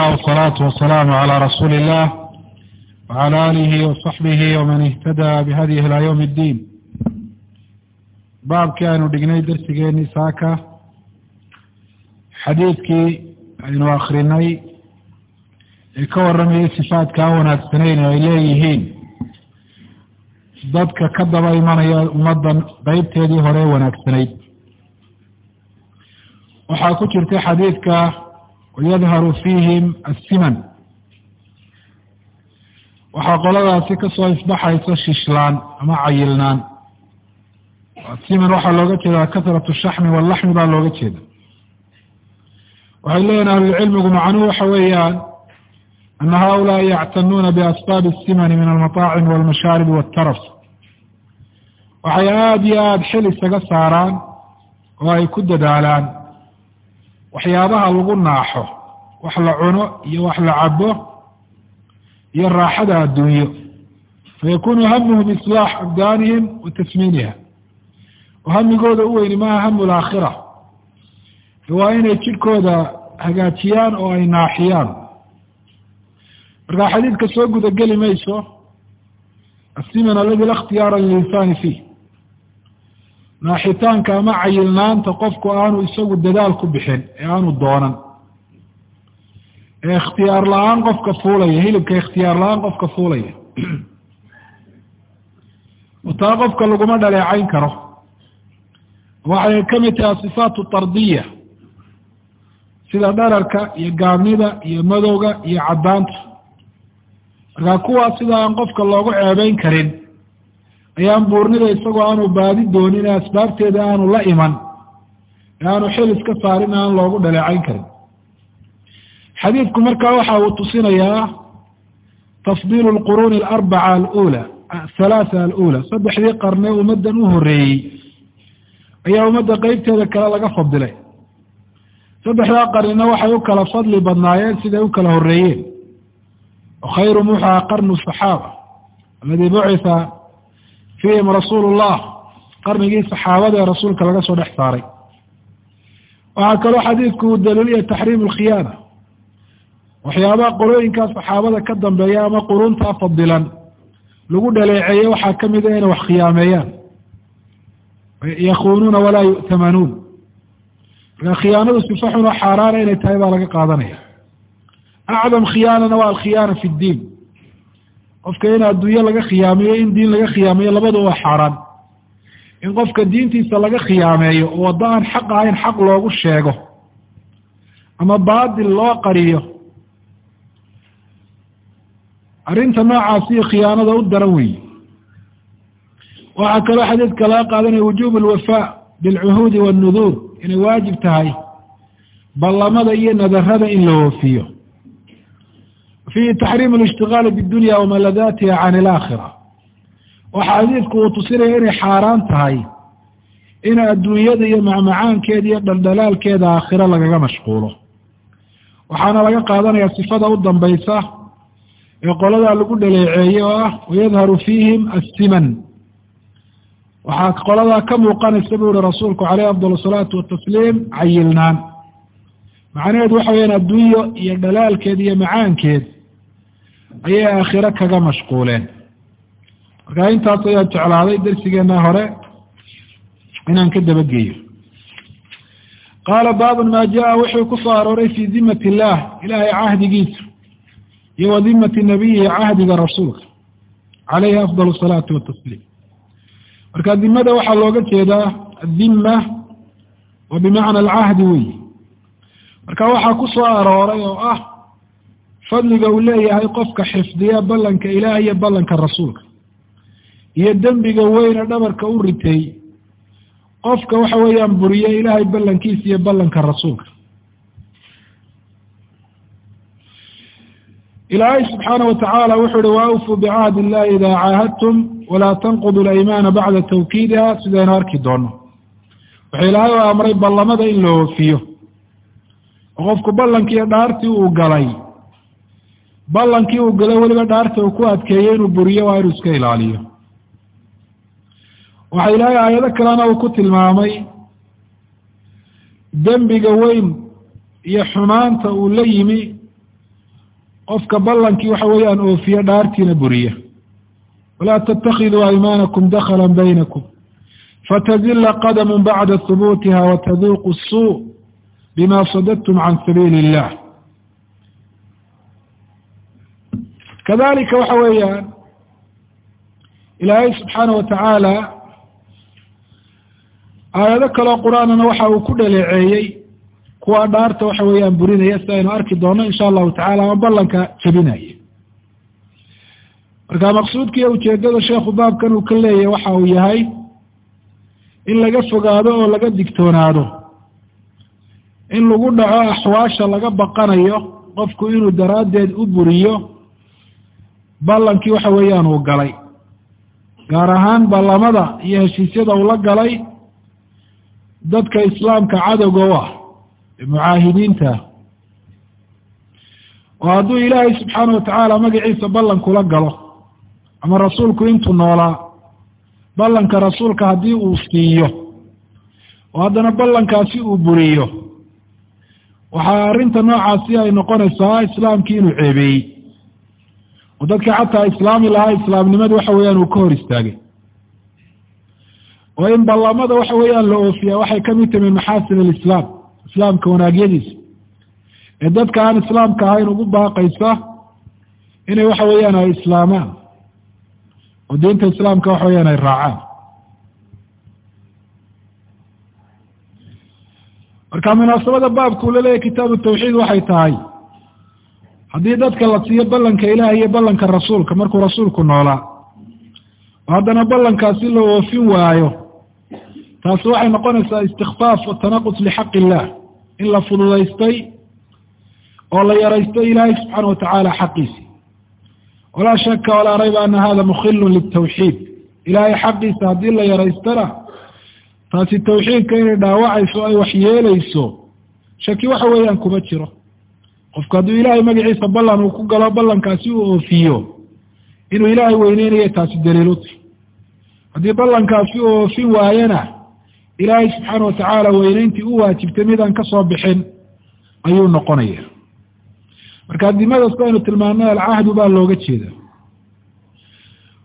llah wsalaatu wasalaamu calaa rasuuli illah wacala aalihi wasaxbihi waman ihtadaa bihadyihi ilaa yowm iddiin baabkii aynu dhignay darsigeeni saaka xadiidkii aynu akrinay ee ka warramayay sifaadka aan wanaagsanayn oo ay leeyihiin dadka ka daba imanaya ummaddan qeybteedii hore wanaagsanayd waxaa ku wayadharu fiihim assiman waxaa qoladaasi ka soo isbaxaysa shishlaan ama cayilnaan. siman waxaa looga jeedaa kasratu shaxmi wallaxmi baa looga jeeda waxay leeyihiin ahlulcilmigu macnuhu waxa weeyaan ana haulaai yactanuuna biasbaabi asimani min almataacimi walmashaaribi waltaraf waxay aada iyo aada xil isaga saaraan oo ay ku dadaalaan waxyaabaha lagu naaxo wax la cuno iyo wax la cabo iyo raaxada adduunyo. Fayakunu hamuhum islaax abdaanihim wa tasmiiniha. Oo hamigooda u weyni maaha hamu laakhira waa inay jidhkooda hagaajiyaan oo ay naaxiyaan. Markaa xadiidka soo gudageli mayso asiman aladi la ikhtiyaara lilinsaani fiih naaxitaanka ama cayilnaanta qofku aanu isagu dadaal ku bixin ee aanu doonan. Ee ikhtiyaar la'aan qofka fuulaya hilibka ikhtiyaar la'aan qofka fuulaya. Taa qofka laguma dhaleecayn karo. Waxay ka mid tahay asifaatu tardiya sida dhararka iyo gaabnida iyo madowga iyo caddaanta. Markaa kuwaas sida aan qofka loogu ceebeyn karin ayaan buurnida isagoo aanu baadi doonin ee asbaabteeda aanu la iman ee aanu xil iska saarin aan loogu dhaleecayn karin. Xadiidku markaa waxa uu tusinayaa tafdiilu lquruuni alarbaca alula halaatha alula saddexdii qarne ummaddan u horeeyey ayaa ummadda qeybteeda kale laga fadilay. Saddexdaa qarnina waxay u kala fadli badnaayeen siday u kala horeeyeen khayrum wuxuu aha qarnu saxaaba aladii bucitha fiihim rasuulu llah qarnigii saxaabada ee rasuulka laga soo dhex saaray. Waxaa kaloo xadiidku uu daliilaya taxriim alkhiyaana waxyaabaha qolooyinkaa saxaabada ka dambeeya ama quruntaa fadilan lagu dhaleeceeye waxaa ka mid a inay wax khiyaameeyaan. Yakuunuuna walaa yu'tamanuun. Markaa khiyaanadu sifa xunoo xaaraana inay tahay baa laga qaadanaya. Acdam khiyaanana waa alkhiyaana fi ddiin qofka in adduunye laga khiyaamiyo in diin laga khiyaamiyo labaduba waa xaaraan. In qofka diintiisa laga khiyaameeyo oo waddo aan xaq ahayn xaq loogu sheego ama baatil loo qariyo arrinta noocaasiyo khiyaanada u daran weeye. Waxaa kaloo xadiidka laga qaadanaya wujuub alwafaa bilcuhuudi waannuduur inay waajib tahay ballamada iyo nadarada in la oofiyo fiihi taxriim alishtigaali bidunya wamaladaatiha can ilaakhira waxa xadiidku uu tusinaya inay xaaraan tahay in adduunyada iyo macmacaankeeda iyo dhaldhalaalkeeda aakhiro lagaga mashquulo waxaana laga qaadanaya sifada u dambaysa ee qoladaa lagu dhaleeceeyey oo ah wayadharu fiihim assiman waxaa qoladaa ka muuqanaysa buu yihi rasuulku caleyh afdal asalaatu watasliim cayilnaan macnaheedu waxa weyaan adduunyo iyo dhalaalkeed iyo macaankeed ayay aakhiro kaga mashquuleen. Markaa intaas ayaan jeclaaday darsigeena hore inaan ka dabageeyo. Qaala baabun maa jaa wuxuu ku soo arooray fii dimat illaah ilaahay cahdigiisa iyo wa dimati nabiyihi cahdiga rasuulka caleyhi afdal asalaatu watasliim marka dimada waxaa looga jeedaa addima wa bimacna alcahdi wey marka waxaa ku soo arooray oo ah fadliga uu leeyahay qofka xifdiya ballanka ilaah iyo ballanka rasuulka. Iyo dembiga weyne dhabarka u ritay qofka waxa weeyaan buriye ilaahay ballankiisa iyo ballanka rasuulka. Ilaahay subxaana watacaala wuxuu uhi waawfuu bicahdi illahi idaa caahadtum walaa tanqudu laymaana bacda tawkiidiha sidaynu arki doono. Wuxuu ilaahay u amray ballamada in la oofiyo oo qofku ballankii dhaartii uu galay ballankii uu galay weliba dhaarta uu ku adkeeyey inuu buriyo waa inuu iska ilaaliyo. Waxa ilaahay aayado kalena uu ku tilmaamay dembiga weyn iyo xumaanta uu la yimi qofka ballankii waxa weeyaan oofiye dhaartiina buriya. Walaa tatakiduu aymaanakum dakla baynakum fatazila qadamu bacda hubuutiha wataduuqu suu bima sadadtum can sabiili illah kadalika waxa weeyaan ilaahay subxaana watacaala aayado kaloo qur'aanana waxa uu ku dhaleeceeyey kuwa dhaarta waxa weeyaan burinaya si aynu arki doono insha allahu tacala ama ballanka jebinaya marka maqsuudkiiyo ujeedada sheekhu baabkan uu ka leeyahay waxa uu yahay in laga fogaado oo laga digtoonaado in lagu dhaco axwaasha laga baqanayo qofku inuu daraaddeed u buriyo ballankii waxa weeyaan uu galay. Gaar ahaan ballamada iyo heshiisyada uu la galay dadka islaamka cadowga u ah ee mucaahidiinta. Oo hadduu ilaahay subxaana watacaala magaciisa ballankula galo ama rasuulku intuu noolaa ballanka rasuulka haddii uu siiyo oo haddana ballankaasi uu buriyo. Waxaa arrinta noocaasi ay noqonaysaa islaamkii inuu ceebeeyey oo dadka xataa islaami lahaa islaamnimadu waxa weeyaan uu ka hor istaagay. oo in ballamada waxa weeyaan la oofiya waxay ka mid tahay min maxaasin alislaam islaamka wanaagyadiisa. ee dadka aan islaamka ahayn ugu baaqaysa inay waxa weeyaan ay islaamaan. oo diinta islaamka waxa weyaan ay raacaan. marka munaasabada baabkuu la leeyahy kitaabu tawxiid waxay tahay haddii dadka la siiyo ballanka ilaah iyo ballanka rasuulka markuu rasuulku noolaa oo haddana ballankaasi la oofin waayo taasi waxay noqonaysaa istikfaaf watanaqus lixaqi illah in la fududaystay oo la yaraystay ilaahay subxaana watacaala xaqiisi walaa shaka walaa rayba ana hada mukhilun litawxiid ilaahay xaqiisa haddii la yaraystana taasi tawxiidka inay dhaawacayso ay waxyeeleyso shaki waxa weeyaan kuma jiro qofku hadduu ilaahay magaciisa ballan uu ku galo ballankaasi uu oofiyo inuu ilaahay weyneynayo taasi daliiluti haddii ballankaasi uu oofin waayana ilaahay subxaana watacaala weyneyntii u waajibtay midaan ka soo bixin ayuu noqonaya. Marka dimadaas aynu tilmaanay alcahdu baa looga jeeda.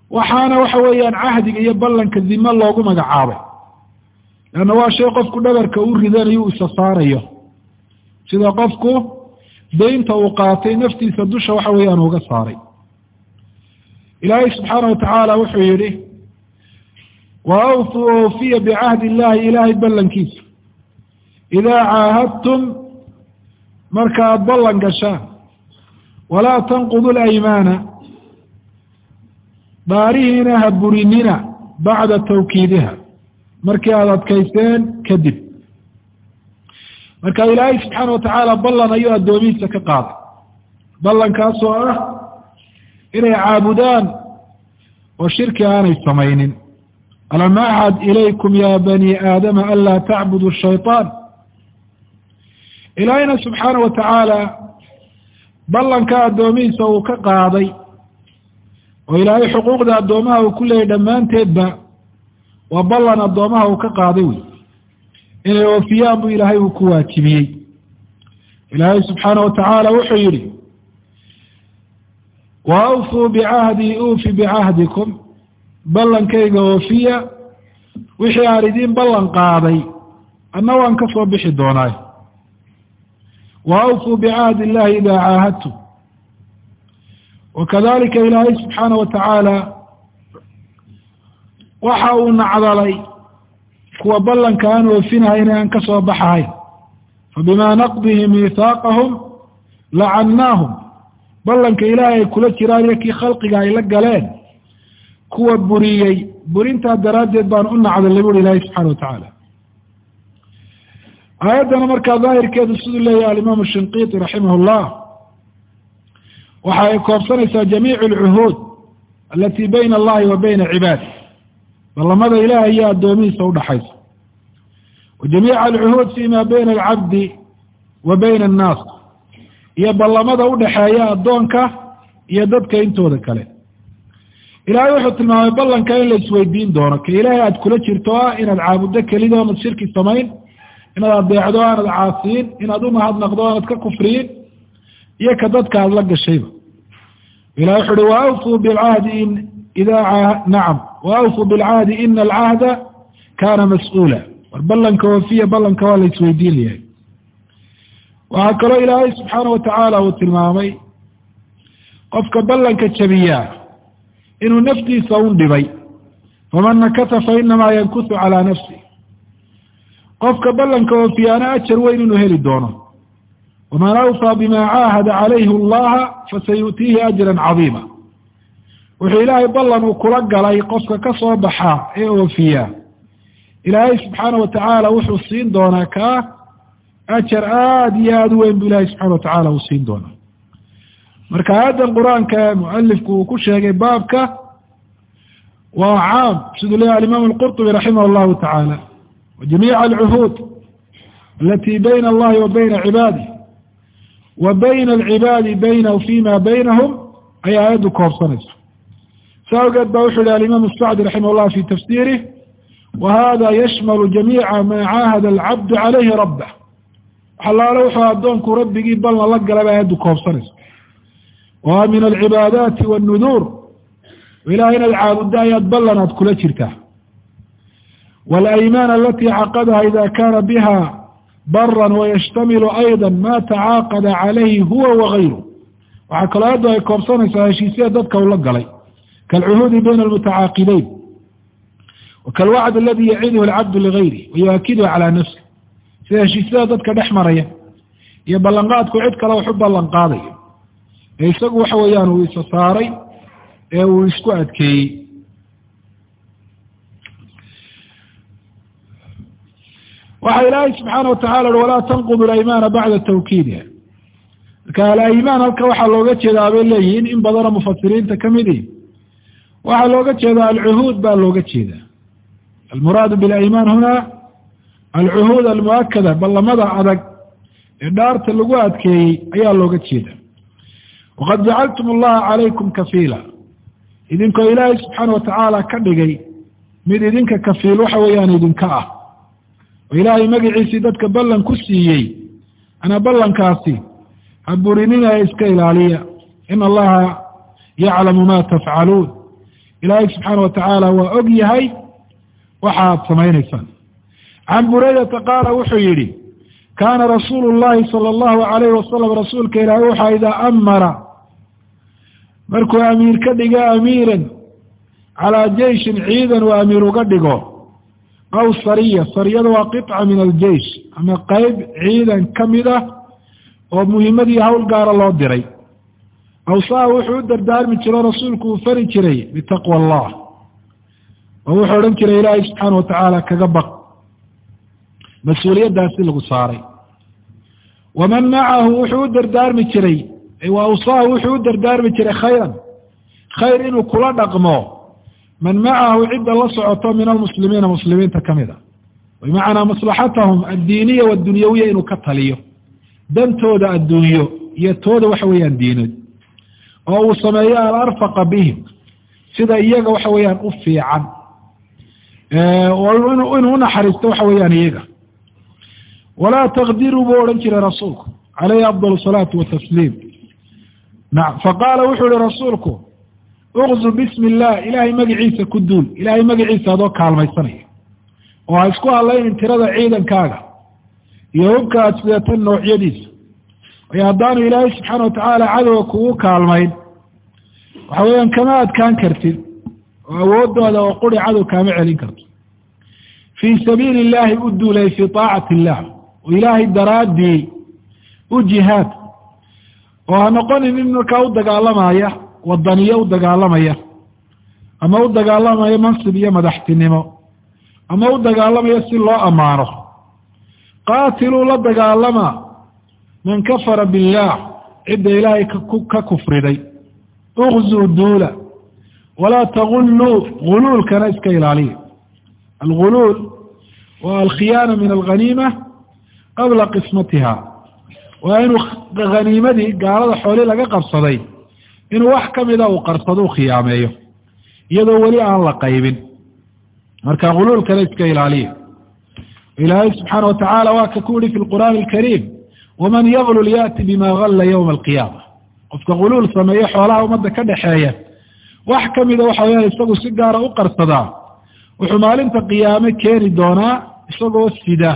Waxaana waxa weeyaan cahdiga iyo ballanka dimo loogu magacaabay. Leanna waa shay qofku dhabarka u ridanayo u isa saarayo. Sida qofku daynta uu qaatay naftiisa dusha waxa weeyaan uga saaray. Ilaahay subxaana watacaala wuxuu yihi wa awfuu oofiya bicahdi illahi ilaahay ballankiisa. Idaa caahadtum marka aada ballan gashaan walaa tanqudu laymaana dhaarihiina ha burinina bacda tawkiidiha. Markii aada adkayseen kadib marka ilaahay subxaana watacaala ballan ayuu addoomihiisa ka qaaday. Ballankaasoo ah inay caabudaan oo shirki aanay samaynin. Alam axad ilaykum ya bani aadama anlaa tacbudu shayطaan ilaahayna subxaana watacaala ballanka addoomihiisa uu ka qaaday oo ilaahay xuquuqda addoomaha uu ku leeyay dhammaanteedba waa ballan addoomaha uu ka qaaday wey inay oofiyaan buu ilaahay uu ku waajibiyey. Ilaahay subxaana watacaala wuxuu yihi wa awfuu bicahdii uufi bicahdikum ballankayga oofiya wixii aan idiin ballan qaaday anna waan ka soo bixi doonaay wa awfuu bicahdi illahi idaa caahadtum. Wakadalika ilaahay subxaana watacaala waxa uu nacdalay kuwa ballanka aan oofinahayn aan ka soo baxahayn fabima naqdihim miihaaqahum lacannaahum ballanka ilaahay ay kula jiraan iyo kii khalqiga ay la galeen kuwa buriyey. Burintaa daraaddeed baan u nacdalay buri ilaahay subxana watacaala aayaddana markaa daahirkeedu siduu leeyahay alimaamu shinqiiti raximah llah waxa ay koobsanaysaa jamiic alcuhuud alati bayna allahi wa bayna cibaadi ballamada ilaah iyo addoomihiisa udhaxaysa wa jamiica alcuhuud fima bayna alcabdi wa bayna annaas. Iyo ballamada udhaxeeya addoonka iyo dadka intooda kale. Ilaahay wuxuu tilmaamay ballanka in la isweydiin doono ka ilaahay aada kula jirto ah inaad caabuddo kelida oonad shirki samayn inaad adeecdo aanad caasiyin inaad umahadnaqdo aanad ka kufriyin iyo ka dadka aada la gashayba. Ilah wuxu uhi waawfuu bilcahdi in idaa nacam waawfuu bilcahdi ina alcahda kana mas'uula war ballanka wafiya ballanka waa la isweydiin layahay waxaa kaloo ilaahay subxaana watacaala uu tilmaamay qofka ballanka jabiyaa inuu naftiisa un dhibay faman nakata fa inamaa yankusu calaa nafsi qofka ballanka oofiyaana ajar weyn inuu heli doono. Waman awfaa bima caahada calayhi allaha fasayu'tiihi ajran cadiima wuxuu ilaahay ballan uu kula galay qofka ka soo baxaa ee oofiya ilaahay subxaana watacaala wuxuu siin doonaa kaa ajar aada iyo aada u weyn bu ilahay subxana watacaala uu siin doonaa. Marka aayaddan qur'aanka mualifku uu ku sheegay baabka waa caam siduu leeyahy alimaam alqurطubi raximah allahu tacaala wajamiica alcuhuud alati bayna allahi wa bayna cibaadih wa bayna alcibaadi baynahu fima baynahum ayay aayaddu koobsanaysa sa awgeed ba wuxu yihi alimaam sacdi raximah llah fi tafsirih wa hada yashmalu jamiica maa caahada alcabdu calayhi rabbah waxalaalo wuxuu addoonku rabbigii ballan la galay ba aayaddu koobsanaysa waa min alcibaadaati wاnuduur ilahay inaad caabuddo ayaad ballan aad kula jirtaa walaymaan alati caqadaha ida kana biha bara wayashtamilu ayda ma tacaaqada calayhi huwa wagayru waxaa kaloo aaddu ay koobsanaysaa heshiisya dadka ula galay kaalcuhuudi bayna almutacaaqibeyn wakalwacd aladi yaciduhu alcabdu ligayri wayuakiduhu calaa nafsi sida heshiisyada dadka dhex maraya iyo ballanqaadku cid kale wax u ballan qaadayo ee isagu waxa weeyaan uu isa saaray ee uu isku adkeeyey waxa ilaahay subxaana watacala ui walaa tanqudu alaymaana bacda tawkiidiha marka alaymaan halka waxaa looga jeedaa bay leeyihiin in badanoo mufasiriinta kamidi waxaa looga jeedaa alcuhuud baa looga jeedaa. Almuraadu bilaymaan huna alcuhuud almuakada ballamada adag ee dhaarta lagu adkeeyey ayaa looga jeeda waqad jacaltum allaha calaykum kafiila. Idinkoo ilaahay subxaana watacaala ka dhigay mid idinka kafiil waxa weeyaan idinka ah. Oo ilaahay magaciisii dadka ballan ku siiyey ana ballankaasi ha burinina iska ilaaliya. In allaha yaclamu ma tafcaluun ilaahay subxaana watacaala waa og yahay waxaad samaynaysaan. Can buraydata qaala wuxuu yidhi kaana rasuulu llahi sala allahu alayhi wasalam rasuulka ilaahay waxaa idaa amara. Markuu amiir ka dhigo amiiran calaa jeyshin ciidan uu amiir uga dhigo. Aw sariya sariyada waa qiطca min aljeish ama qeyb ciidan ka mid ah oo muhimadii hawl gaara loo diray awsaa wuxuu u dardaarmi jiro rasuulku uu fari jiray bitaqwa allah oo wuxuu odhan jiray ilaahay subxaana watacaala kaga baq. Mas'uuliyaddaasi lagu saaray. Waman macahu wuxuu u dardaarmi jiray wa awsaahu wuxuu u dardaarmi jiray khayran. Khayr inuu kula dhaqmo. Man macahu cidda la socoto min almuslimiina muslimiinta ka mid a. Bimacnaa maslaxatahum addiiniya waddunyawiya inuu ka taliyo. Dantooda adduunyo iyo tooda waxa weeyaan diineed oo uu sameeyo alarfaqa bihim. Sida iyaga waxa weeyaan u fiican. Inuu unaxariisto waxa weeyaan iyaga. Walaa takdiruu buu odhan jiray rasuulku. Calayhi afdal salaatu watasliim nacam faqaala wuxuu ihi rasuulku ukzu bismi illah ilaahay magaciisa ku duul. Ilaahay magaciisa adoo kaalmaysanaya. Oo ha isku hadlaynin tirada ciidankaaga. Iyo hubka aad sidatan noocyadiisa waayo haddaanu ilaahay subxaana watacaala cadowga kugu kaalmayn waxa weeyaan kama adkaan kartid oo awoodooda oo quri cadow kaama celin karto. Fii sabiili illaahi u duulay fii taacati illah oo ilaahay daraaddii u jihaad oo ha noqonin in markaa u dagaalamaya wadaniyo u dagaalamaya ama u dagaalamaya mansib iyo madaxtinimo ama u dagaalamayo si loo ammaano. Qaatiluu la dagaalama man kafara billaah cidda ilaahay ka kufriday ukzuu duula walaa tagulluu guluulkana iska ilaaliya alguluul waa alkhiyaana min alghaniima qabla qismatiha waa inuu haniimadii gaalada xooli laga qabsaday inuu wax ka mida uu qarsado u khiyaameeyo iyadoo weli aan la qaybin marka guluulkana iska ilaaliya ilaahay subxaana watacaala waa ka ku yihi fi lqur'aani alkariim waman yaglul yaati bima galla ywma alqiyaama qofka khuluul sameeye xoolaha ummadda ka dhexeeya wax kamida waxa weyaan isagu si gaara u qarsadaa wuxuu maalinta qiyaame keeni doonaa isagoo sida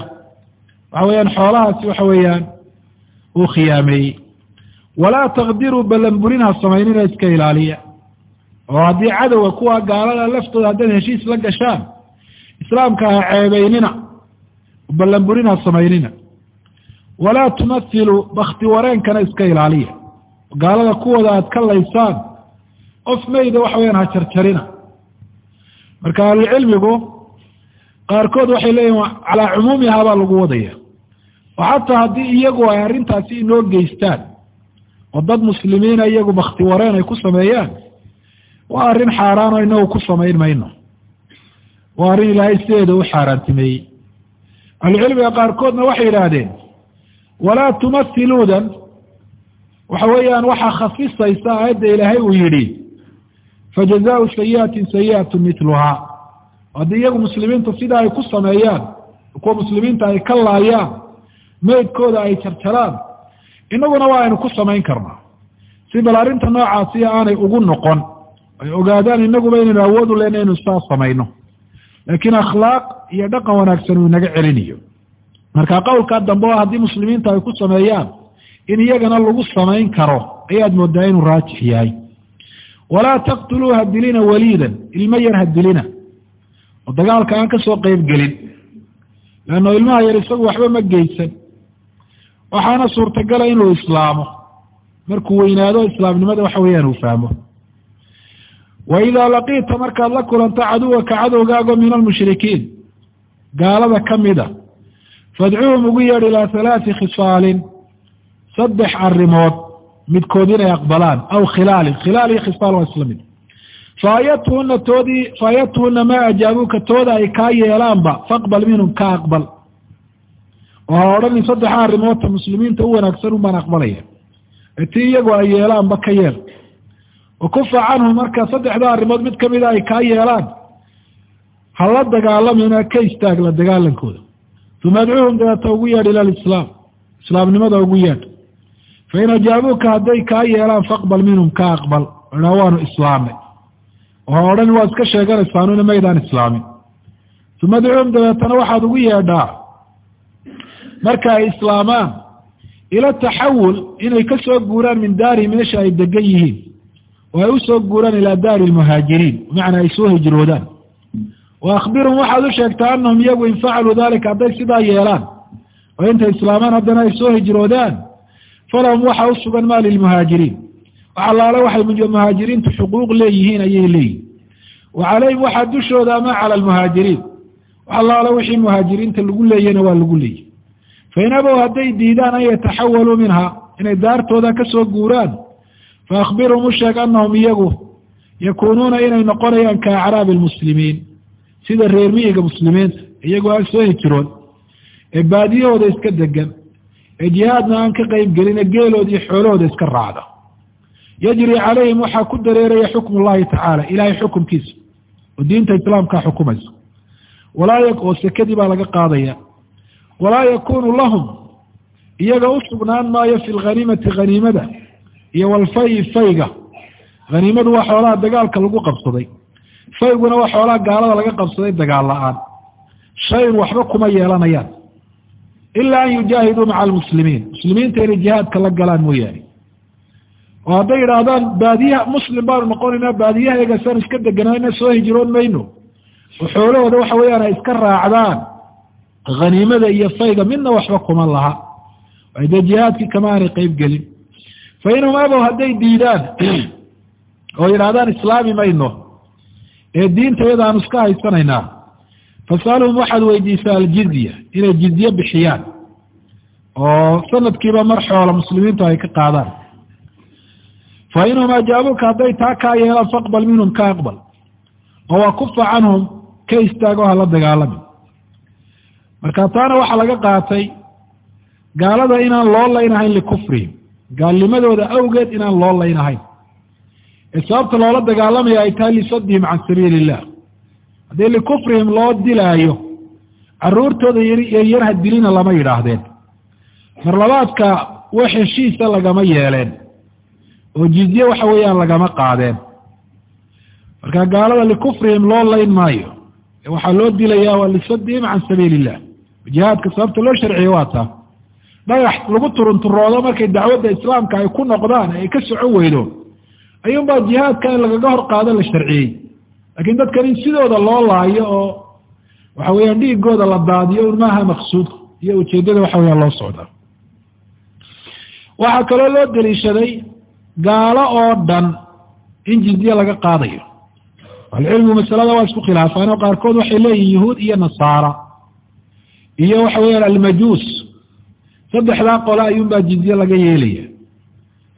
waxa weeyaan xoolahaasi waxa weeyaan uu khiyaameeyey walaa takdiruu ballanburin ha samaynina iska ilaaliya oo haddii cadowga kuwa gaalada laftooda haddaad heshiis la gashaan islaamka ha ceebeynina ballanburin ha samaynina walaa tumathilu bakti wareenkana iska ilaaliya. Gaalada kuwooda aad ka laysaan qof meyda waxa weyaan ha jarjarina marka ahlucilmigu qaarkood waxay leeyihiin calaa cumuumihaa baa lagu wadaya. Oo xataa haddii iyagu ay arrintaasi inoo geystaan oo dad muslimiina iyagu bakti wareen ay ku sameeyaan waa arrin xaaraan oo inagu ku samayn mayno. Waa arrin ilaahay sideeda u xaaraantimeeyey ahlucilmiga qaarkoodna waxay yidhaahdeen walaa tumathiluudan waxa weeyaan waxaa khasisaysa aayadda ilaahay uu yidhi fajazaau sayiatin sayiatu mitluhaa haddii iyagu muslimiintu sidaa ay ku sameeyaan kuwa muslimiinta ay ka laayaan meydkooda ay jarjaraan inaguna waa aynu ku samayn karnaa. Si bal arrinta noocaasi aanay ugu noqon ay ogaadaan inaguba inaynu awood u lena inu saa samayno. Laakiin akhlaaq iyo dhaqan wanaagsan uu inaga celinayo marka qowlkaa dambe oo haddii muslimiinta ay ku sameeyaan in iyagana lagu samayn karo ayaad moodaa inuu raajix yahay. Walaa taqtuluu ha dilina waliidan ilmo yar ha dilina oo dagaalka aan ka soo qeyb gelin. Leanno ilmaha yar isagu waxba ma geysan. Waxaana suurtagala inuu islaamo. Markuu weynaado islaamnimada waxa weeyaan uu fahmo wa idaa laqiita markaad la kulanto caduwaka cadowgaago min almushrikiin gaalada ka mida fadcuuhum ugu yeedh ilaa halaati khisaalin saddex arrimood midkood inay aqbalaan aw khilaalin khilaal iyo khisaal waa isla mid. faayatuhuna toodii faayatuhuna maa ajaabuuka tooda ay kaa yeelaanba faqbal minhum ka aqbal oo ha odhanin saddexa arrimoodta muslimiinta u wanaagsan un baan aqbalaya. ee tii iyagu ay yeelaanba ka yeel. wa kufa canhum marka saddexda arrimood mid kamida ay kaa yeelaan. ha la dagaalamina ka istaag la dagaalankooda uma adcuuhum dabeeta ugu yeedh ila alislaam. Islaamnimada ugu yeedh. Fain ajaabuuka hadday kaa yeelaan faqbal minhum ka aqbal. Idhaa waanu islaamnay oo ha odhan waa iska sheeganaysaanuna maydaan islaamin. Uma adcuuhum dabeetana waxaad ugu yeedhaa. Marka ay islaamaan ila taxawul inay ka soo guuraan min daarihi meesha ay degan yihiin. Oo ay u soo guuraan ilaa daari lmuhaajiriin bimacnaa ay soo hijroodaan wa akhbirhum waxaad u sheegtaa anahum iyagu in facaluu dalika hadday sidaa yeelaan oo intay islaamaan haddana ay soo hijroodaan falahum waxa u sugan maa lilmuhaajiriin wax allaale waxay muhaajiriintu xuquuq leeyihiin ayay leeyihiin wa calayhim waxaa dushooda ama cala almuhaajiriin wax allaale wixii muhaajiriinta lagu leeyana waa lagu leeyihi fain abow hadday diidaan an yataxawaluu minha inay daartooda ka soo guuraan fa akhbirhum u sheeg anahum iyagu yakuunuuna inay noqonayaan ka acraabi lmuslimiin sida reer miyiga muslimiinta iyagoo aan soo hijiroon ee baadiyahooda iska degan ee jihaadna aan ka qeyb gelin ee geelooda iyo xoolahooda iska raacda yajri calayhim waxaa ku dareeraya xukm llahi tacaala ilahay xukumkiisa oo diinta islaamkaa xukumaysa oo sekadii baa laga qaadaya walaa yakunu lahum iyaga u sugnaan maayo fi lghaniimati haniimada iyo walfayi fayga. Haniimadu waa xoolaha dagaalka lagu qabsaday fayguna waa xoolaha gaalada laga qabsaday dagaal la'aan. Shayn waxba kuma yeelanayaan. Ilaa an yujaahiduu maca almuslimiin muslimiinta inay jihaadka la galaan mooyaane. Oo hadday yidhaahdaan baadiyaha muslim baanu noqonaynaa baadiyahayaga saan iska deganayna soo hijroon mayno. Oo xoolahooda waxa weeyaan ay iska raacdaan. Haniimada iyo fayga midna waxba kuma laha. Dee jihaadkii kama aanay qeyb gelin. Fa inhum abow hadday diidaan oo yidhahdaan islaami mayno ee diinta iyadaanu iska haysanaynaa. Fasalhum waxaad weydiisaa aljizya inay jizye bixiyaan oo sanadkiiba mar xoola muslimiintu ay ka qaadaan. Fa inhum ajaabuuka hadday taa kaa yeelaan faqbal minhum ka aqbal oo waa kufa canhum ka istaago hala dagaalami marka taana waxaa laga qaatay gaalada inaan loo laynahayn likufrihim gaalnimadooda awgeed inaan loo laynahayn ee sababta loola dagaalamaya ay tahay lisadihim can sabiili illah haddii likufrihim loo dilaayo caruurtooda yaryar ha dilina lama yidhaahdeen. Mar labaadka wax heshiisa lagama yeeleen. Oo jizye waxa weeyaan lagama qaadeen. Marka gaalada likufrihim loo layn maayo waxaa loo dilayaa waa lisadihim can sabiili illah jihaadka sababta loo sharciye waa taa dhagax lagu turunturoodo markay dacwadda islaamka ay ku noqdaan ay ka socon weydo ayuunbaa jihaadka in lagaga hor qaado la sharciyey. Laakiin dadkan in sidooda loo laayo oo waxa weeyaan dhiigooda la daadiyo un maaha maqsuudka iyo ujeeddada waxa weyaan loo socdaa waxaa kaloo loo deliishaday gaalo oo dhan in jizye laga qaadayo. Ahlucilmigu masalada waa isku khilaafaan oo qaarkood waxay leeyihiin yahuud iyo nasaara. Iyo waxa weeyaan almajuus. Saddexdaa qole ayuunbaa jizye laga yeelaya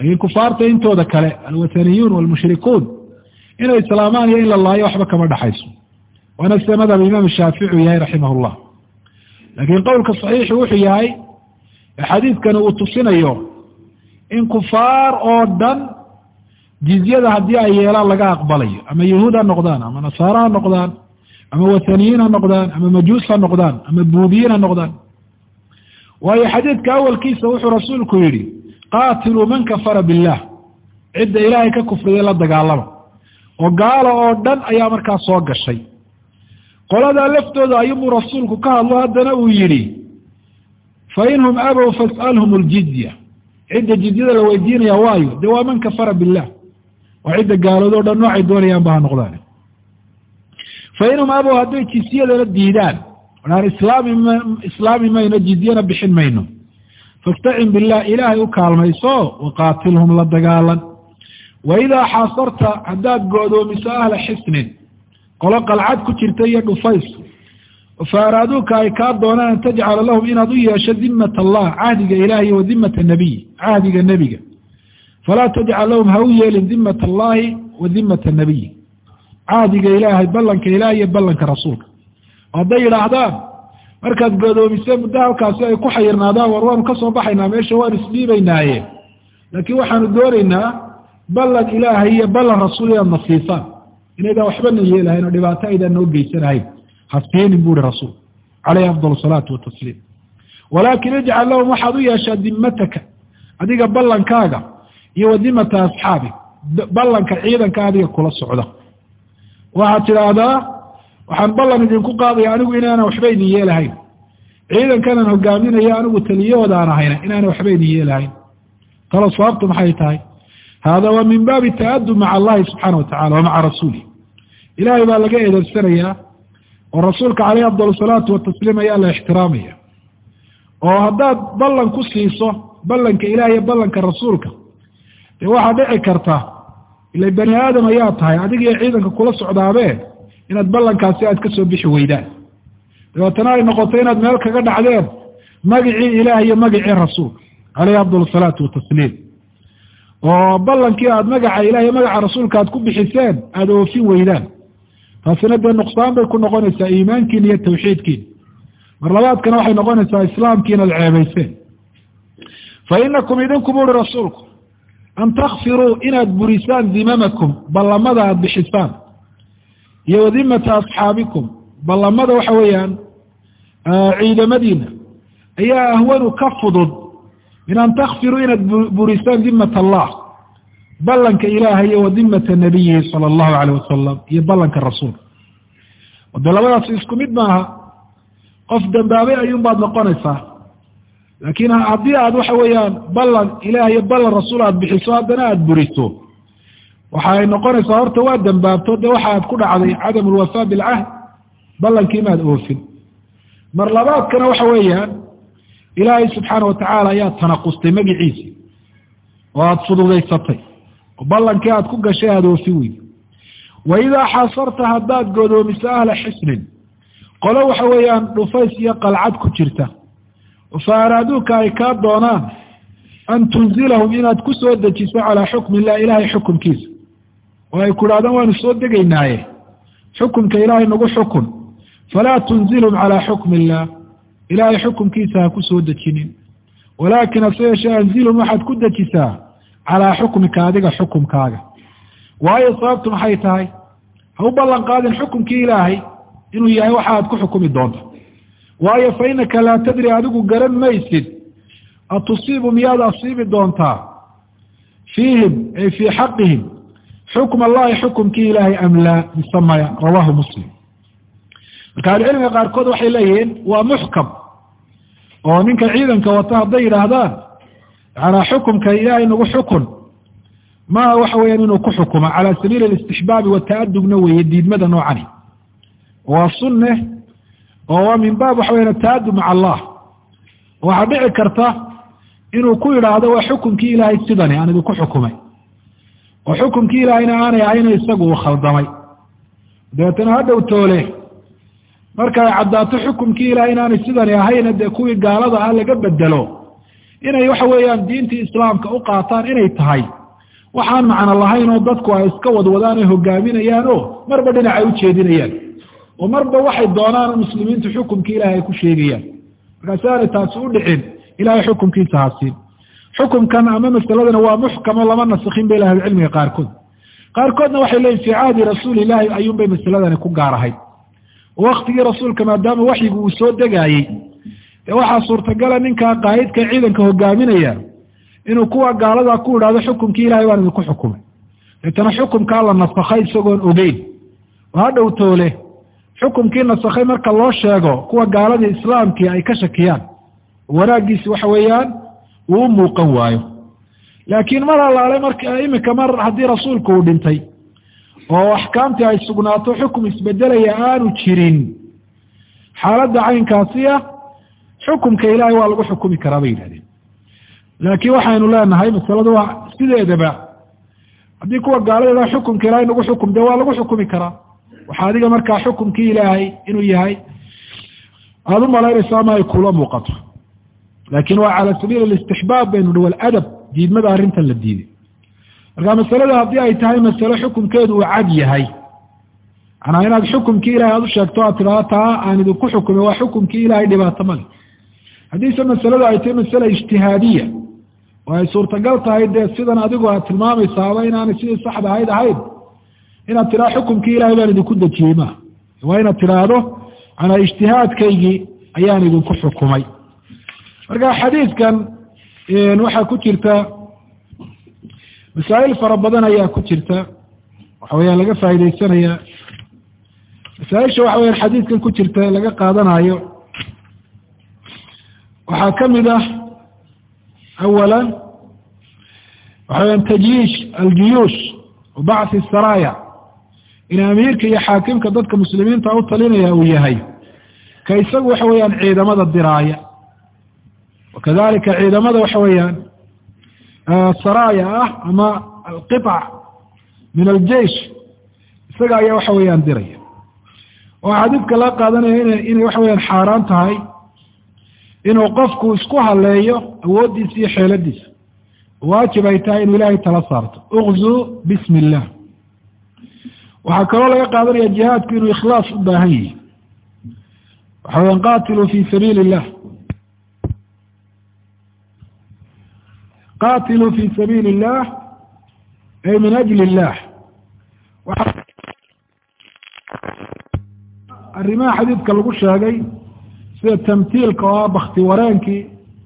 laakiin kufaarta intooda kale alwataniyuun walmushrikuun inay islaamaan iyo in la laayo waxba kama dhaxayso. Waana sida madhab imaam shaafici yahay raximah llah laakiin qowlka saxiixu wuxuu yahay xadiidkani uu tusinayo in kufaar oo dhan jizyada haddii ay yeelaan laga aqbalayo ama yahuud ha noqdaan ama nasaare ha noqdaan ama wathaniyiin ha noqdaan ama majuus ha noqdaan ama buudiyiin ha noqdaan. Waayo xadiidka awalkiisa wuxuu rasuulku yidhi qaatiluu man kafara billah. Cidda ilaahay ka kufriday la dagaalama oo gaalo oo dhan ayaa markaa soo gashay. Qoladaa laftooda ayuunbuu rasuulku ka hadlo haddana uu yidhi fa inhum abow fas'alhum ljizya cidda jizyada la weydiinaya waayo dee waa man kafara billah. Waa cidda gaalood o dhan noocay doonayaan ba ha noqdaan fa inhum abow hadday jizyadana diidaan aan islaami islaami mayno jizyana bixin mayno fastacin billah ilaahay u kaalmayso waqaatilhum la dagaalan wa idaa xaasarta haddaad go'doomiso ahla xisnin qolo qalcad ku jirta iyo dhufays fa araaduuka ay kaa doonaan an tajcala lahum inaad u yeesho dimat allah cahdiga ilahi wa dimata nabiy cahdiga nebiga falaa tajcal lahum ha u yeelin dimat allahi wa dimata nabiy cahdiga ilaahay ballanka ilaah iyo ballanka rasuulka hadday yidhaahdaan markaad godoomise muddo halkaasi ay ku xayirnaadaan war waanu ka soo baxaynaa meesha waanu isdhiibaynaaye. Laakiin waxaanu doonaynaa ballan ilaahay iyo ballan rasuul inaad na siisaan inaydaan waxbana yeelahayn oo dhibaato aydaan noo geysanahayn. Hasiinin bu uhi rasuul caleyhi afdal salaatu watasliim walaakin ijcal lahum waxaad u yeeshaa dimataka adiga ballankaaga iyo wa dimata asxaabi ballanka ciidanka adiga kula socda. Waxaad tidhaahdaa waxaan ballan idinku qaadaya anigu inaanan waxba idin yeelahayn. Ciidankanan hogaaminayo anigu taliyahoodaaan ahayna inaanan waxba idin yeelahayn. Talo sababtu maxay tahay? Hada waa min baabi ta'adub maca allahi subxaana wa tacala wa maca rasuulih ilahay baa laga eedeersanayaa oo rasuulka caleyhi afdal salaatu watasliim ayaa la ixtiraamaya. Oo haddaad ballan ku siiso ballanka ilaah iyo ballanka rasuulka dee waxaa dhici karta ila bani aadam ayaa tahay adiga iyo ciidanka kula socdaabee inaad ballankaasi aad ka soo bixi weydaan. Dabeetana ay noqoto inaad meel kaga dhacdeen magicii ilaah iyo magicii rasuulka caleyhi afdal salaatu watasliim oo ballankii aad magaca ilah iyo magaca rasuulka aad ku bixiseen aada oofin weydaan. Taasina dee nuqsaan bay ku noqonaysaa iimaankiina iyo tawxiidkiina mar labaadkana waxay noqonaysaa islaamkiina ad ceebayseen. Fa inakum idinku bu uhi rasuulku an takfiruu inaad burisaan dimamakum ballamada aada bixisaan iyo wadimata asxaabikum ballamada waxa weeyaan ciidamadiina ayaa ahwanu ka fudud min an takfiruu inaad burisaan dimat allah ballanka ilaahay iyo wa dimata nabiyihi sala allahu caleyh wasalam iyo ballanka rasuulka wade labadaas isku mid maaha qof dambaabay ayuun baad noqonaysaa laakiin haddii aad waxa weeyaan ballan ilaah iyo ballan rasuul aad bixiso haddana aada buriso waxa ay noqonaysaa horta waa dambaabto de waxa aad ku dhacday cadam alwafaa bilcahd ballankii maad oofin. Mar labaadkana waxa weeyaan ilaahay subxaana watacaala ayaa tanaqustay magiciisi oo aada fududaysatay. Oo ballankii aad ku gashay aada oofin weydi wa idaa xasarta haddaad godoomiso ahla xisnin qolo waxa weeyaan dhufays iyo qalcad ku jirta. Fa araaduuka ay kaa doonaan an tunzilahum inaad ku soo dejiso calaa xukmi illah ilaahay xukumkiisa oo ay ku idhahdaan waanu soo degaynaaye. Xukumka ilaahay nagu xukun. Falaa tunzilhum calaa xukmi illah ilaahay xukumkiisa ha ku soo dejinin. Walaakin hase yeeshee anzilhum waxaad ku dejisaa calaa xukmika adiga xukumkaaga waayo sababtu maxay tahay? Ha u ballan qaadin xukumkii ilaahay inuu yahay waxa aad ku xukumi doonto waayo fa inaka laa tadri adigu garan maysid. Atusiibu miyaad asiibi doontaa? Fiihim ay fii xaqihim xukm allahi xukumkii ilaahay am laa mise maya rawahu muslim marka ahlucilmiga qaarkood waxay leeyihiin waa muxkam oo ninka ciidanka wata hadday yidhaahdaan yanaa xukumka ilaahay nagu xukun maa waxa weyaan inuu ku xukumo cala sabiili alistixbaabi wataadubna weeye diidmada noocani waa sunne oo waa min baab waxa weyan ataadub maca allah waxaa dhici karta inuu ku yidhaahdo waa xukumkii ilaahay sidani aan idinku xukumay oo xukumkii ilaahayna aanay ahayna isagu uu khaldamay. Dabeetana hadhow toole marka ay caddaato xukumkii ilahay inaanay sidani ahayna dee kuwii gaalada ah laga bedelo inay waxa weeyaan diintii islaamka u qaataan inay tahay waxaan macno lahayn oo dadku ay iska wadwadaan ay hogaaminayaan oo marba dhinac ay ujeedinayaan oo marba waxay doonaan muslimiintu xukumkii ilahay ay ku sheegayaan. Markaasi aanay taasi u dhicin ilahay xukumkiisa hasiin xukumkan ama masaladana waa muxkamo lama nasikhin bay ahlu cilmiga qaarkood. Qaarkoodna waxay leeyiin fii cahdi rasuuli ilaahi ayuunbay masaladani ku gaar ahayd. Waktigii rasuulka maadaama waxyigu uu soo degaayey dee waxaa suurtagala ninkaa qaa'idka ciidanka hogaaminaya inuu kuwa gaaladaa ku idhahdo xukumkii ilahay baan idinku xukumay. Deetana xukumkaa la nasakhay isagoon ogeyn. Oo hadhow toole xukumkii nasakhay marka loo sheego kuwa gaaladii islaamkii ay ka shakiyaan wanaaggiisi waxa weeyaan uu muuqan waayo. Laakiin mar allaale marka iminka mar haddii rasuulku uu dhintay oo axkaamtii ay sugnaato xukum isbedelaya aanu jirin. Xaaladda caynkaasi ah xukumka ilaahay waa lagu xukumi karaa bay yidhahdeen. Laakiin waxaynu leenahay masaladu waa sideedaba. Haddii kuwa gaalada xukumka ilahay nagu xukum de waa lagu xukumi karaa. Waxaa adiga markaa xukumkii ilaahay inuu yahay. Aada u malaynayso ama ay kula muuqato laakin waa cala sabiil alistixbaab baynu hi waladab diidmada arrintan la diiday. Marka masalada haddii ay tahay masale xukumkeedu uu cad yahay. Manaa inaad xukumkii ilahay aada u sheegto aad tidhahdo taa aan idinku xukumay waa xukumkii ilahay dhibaato male haddiise masaladu ay tahay masale ijtihaadiya oo ay suurtagal tahay dee sidan adigu aad tilmaamaysaaba inaanay sidii saxda ahayd ahayn inaad tidhahdo xukumkii ilahay baan idinku dejiyey maa waa inaad tidhaahdo manaa ijtihaadkaygii ayaan idinku xukumay marka xadiidkan waxaa ku jirta masaa'il fara badan ayaa ku jirta waxa weyaan laga faaideysanaya masaaisha waxa weyaan xadiidkan ku jirta laga qaadanayo waxaa ka mid ah awala waxa weyaan tajyiish aljuyuush wabacthi saraya in amiirka iyo xaakimka dadka muslimiinta u talinaya uu yahay. Ka isagu waxa weeyaan ciidamada diraaya wakadalika ciidamada waxa weeyaan saraya ah ama alqiطc min aljeish isaga ayaa waxa weeyaan diraya. Oo xadiidka laga qaadanaya ina inay waxa weyaan xaaraan tahay inuu qofku isku haleeyo awooddiisa iyo xeeladiisa. Waajib ay tahay inuu ilaahay tala saarto. Ukzuu bismi illah waxaa kaloo laga qaadanaya jihaadku inuu ikhlaas u baahan yahi waxa weyaan qatiluu fi sabiili illah qatiluu fi sabiili illah ay min ajli illah arrimaha xadiidka lagu sheegay sida tamtiilka oo ah bakti wareenkii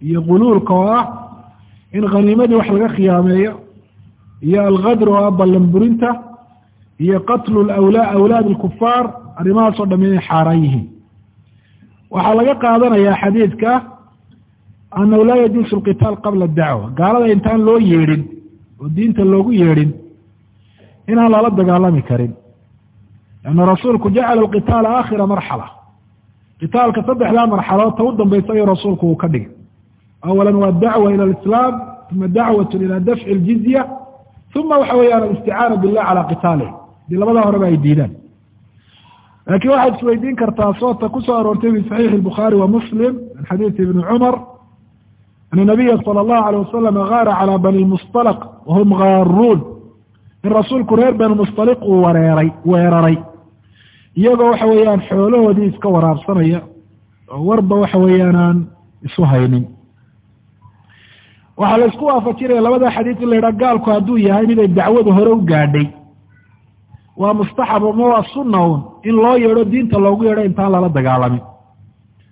iyo guluulka oo ah in khaniimadii wax laga khiyaameeyo iyo alkadr oo ah ballan burinta iyo qatlu awla awlaad alkufaar arrimahaasoo dham inay xaaraan yihiin waxaa laga qaadanayaa xadiidka annahu laa yajuusu alqitaal qabla dacwa gaalada intaan loo yeedhin oo diinta loogu yeedhin inaan lala dagaalami karin lanna rasuulku jacala alqitaala aakhira marxala qitaalka saddexdaa marxalood ta u dambaysa ayuu rasuulku uu ka dhigay awalan waa dacwa ila alislaam uma dacwatu ila dafci aljizya uma waxa weeyaan alisticaana billah calaa qitaalih haddii labadaa horeba ay diidaan laakiin waxaad isweydiin kartaa soota ku soo aroortay fi saxiixi الbukhaari wa muslim min xadiisi ibni cumar an nabiya sal allahu alay wasalam gaara calaa bani mustalaq wahum gaaruun in rasuulku reer bani mustaliq uu wareeray weeraray iyagoo waxa weeyaan xoolahoodii iska waraabsanaya oo warba waxa weeyaan aan isu haynin waxaa la isku waafajinaya labada xadiid in la yidhaha gaalku hadduu yahay miday dacwadu hore u gaadhay waa mustaxab ama waa sunna uun in loo yeedho diinta loogu yeedho intaan lala dagaalamin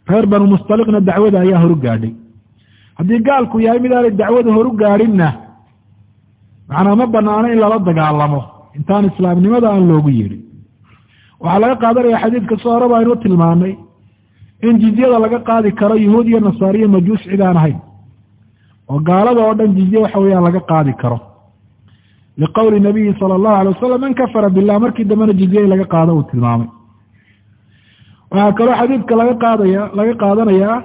reer banu mustaliqna dacwada ayaa horu gaadhay haddii gaalku yahay midaanay dacwada horu gaadhinna macnaa ma banaano in lala dagaalamo. Intaan islaamnimada aan loogu yeedhin. Waxaa laga qaadanaya xadiidka si horeba aynu tilmaanay in jizyada laga qaadi karo yuhuud iyo nasaariyo majuus cid aan ahayn. Oo gaalada oo dhan jizye waxa weeyaan laga qaadi karo. Liqowli nabiyi sala allahu alay wasalam man kafara billah markii dambena jizye laga qaado uu tilmaamay. Waxaa kaloo xadiidka laga qaadaya laga qaadanayaa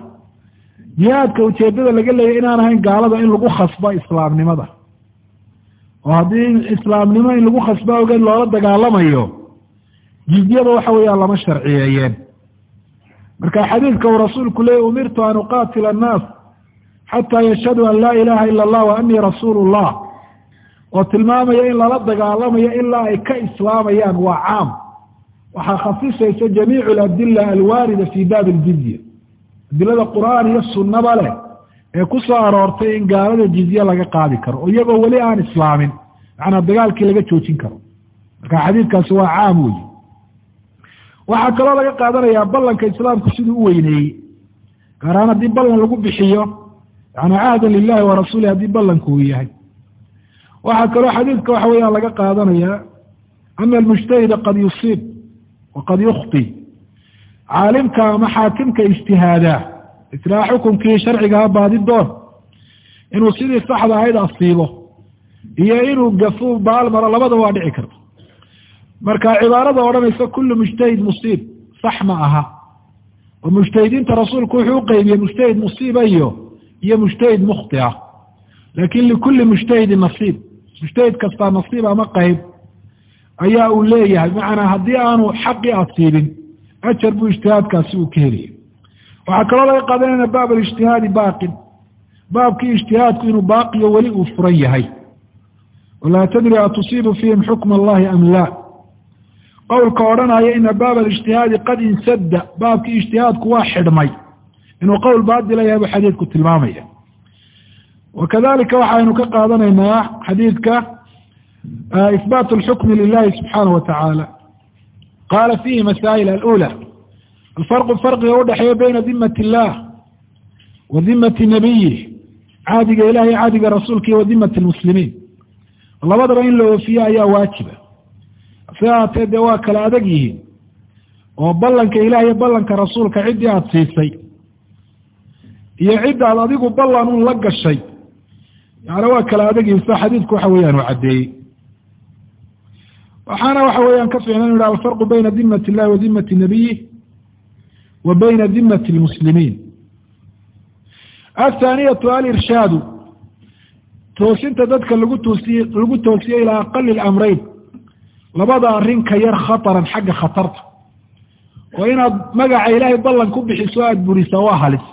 jihaadka ujeedada laga leeyay inaan ahayn gaalada in lagu khasbo islaamnimada. Oo haddii islaamnimo in lagu khasbo ogeed loola dagaalamayo jizyada waxa weeyaan lama sharciyeeyeen. Marka xadiidka uu rasuulku leeyay umirtu an uqaatila annaas xataa yashhaduu an laa ilaha ila allah wa anii rasuulu llah oo tilmaamaya in lala dagaalamayo ilaa ay ka islaamayaan waa caam. Waxaa khasisaysa jamiicu aladila alwaarida fi baabi aljizya adilada qur'aan iyo sunnaba leh ee ku soo aroortay in gaalada jizye laga qaadi karo oo iyagoo weli aan islaamin macnaa dagaalkii laga joojin karo. Marka xadiidkaasi waa caam weyi waxaa kaloo laga qaadanayaa ballanka islaamku siduu u weyneeyey. Gaar ahaan haddii ballan lagu bixiyo yani cahdan lilahi wa rasuulih haddii ballanku uu yahay. Waxaa kaloo xadiidka waxa weeyaan laga qaadanayaa ana almujtahida qad yusiib waqad yukhti caalimka ama xaakimka ijtihaadaa islaa xukunkii sharcigaha baadi doon. Inuu sidii saxda ahayd asiibo. Iyo inuu gafu baalmaro labada waa dhici karta marka cibaarada odhanaysa kullu mujtahid musiib. Sax ma aha. Oo mujtahidiinta rasuulku wuxuu uqeybiyey mujtahid musiiba iyo iyo mujtahid mukhti ah. Laakin likulli mujtahidin nasiib. Mujtahid kastaa nasiib ama qeyb ayaa uu leeyahay. Macanaa haddii aanu xaqii asiibin ajar buu ijtihaadkaasi uu ka heliyay waxaa kaloo laga qaadanayna baab alijtihaadi baaqin baabkii ijtihaadku inuu baaqiyo weli uu furan yahay walaa tadri atusiibu fiihim xukma allahi am laa qowlka odhanaya ina baab alijtihaadi qad insadda baabkii ijtihaadku waa xidhmay inuu qowl baadila yahay buu xadiidku tilmaamaya wakadalika waxaynu ka qaadanaynaa xadiidka ihbaat alxukmi lilahi subxaanahu wa tacaala qaala fiihi masaa'il alula alfarqu farqiga udhexeeya bayna dimat illah wa dimati nabiyih caadiga ilahi caadiga rasuulka iyo wa dimati lmuslimiin labadaba in la oofiye ayaa waajiba si aatee dee waa kala adag yihiin oo ballanka ilaah iyo ballanka rasuulka ciddii aada siisay iyo ciddaad adigu ballan un la gashay yani waa kala adag yihiin sida xadiidku waxa weeyaan uu caddeeyey waxaana waxa weeyaan ka fiicnan inu ha alfarqu bayna dimati illahi wa dimati nabiyih wa bayna dimati lmuslimiin athaaniyatu alirshaadu toosinta dadka lagu toosiye lagu toosiye ilaa aqali lamreyn labada arrin ka yar khataran xagga khatarta. Oo inaad magaca ilaahay ballan ku bixiso aada burisaa waa halis.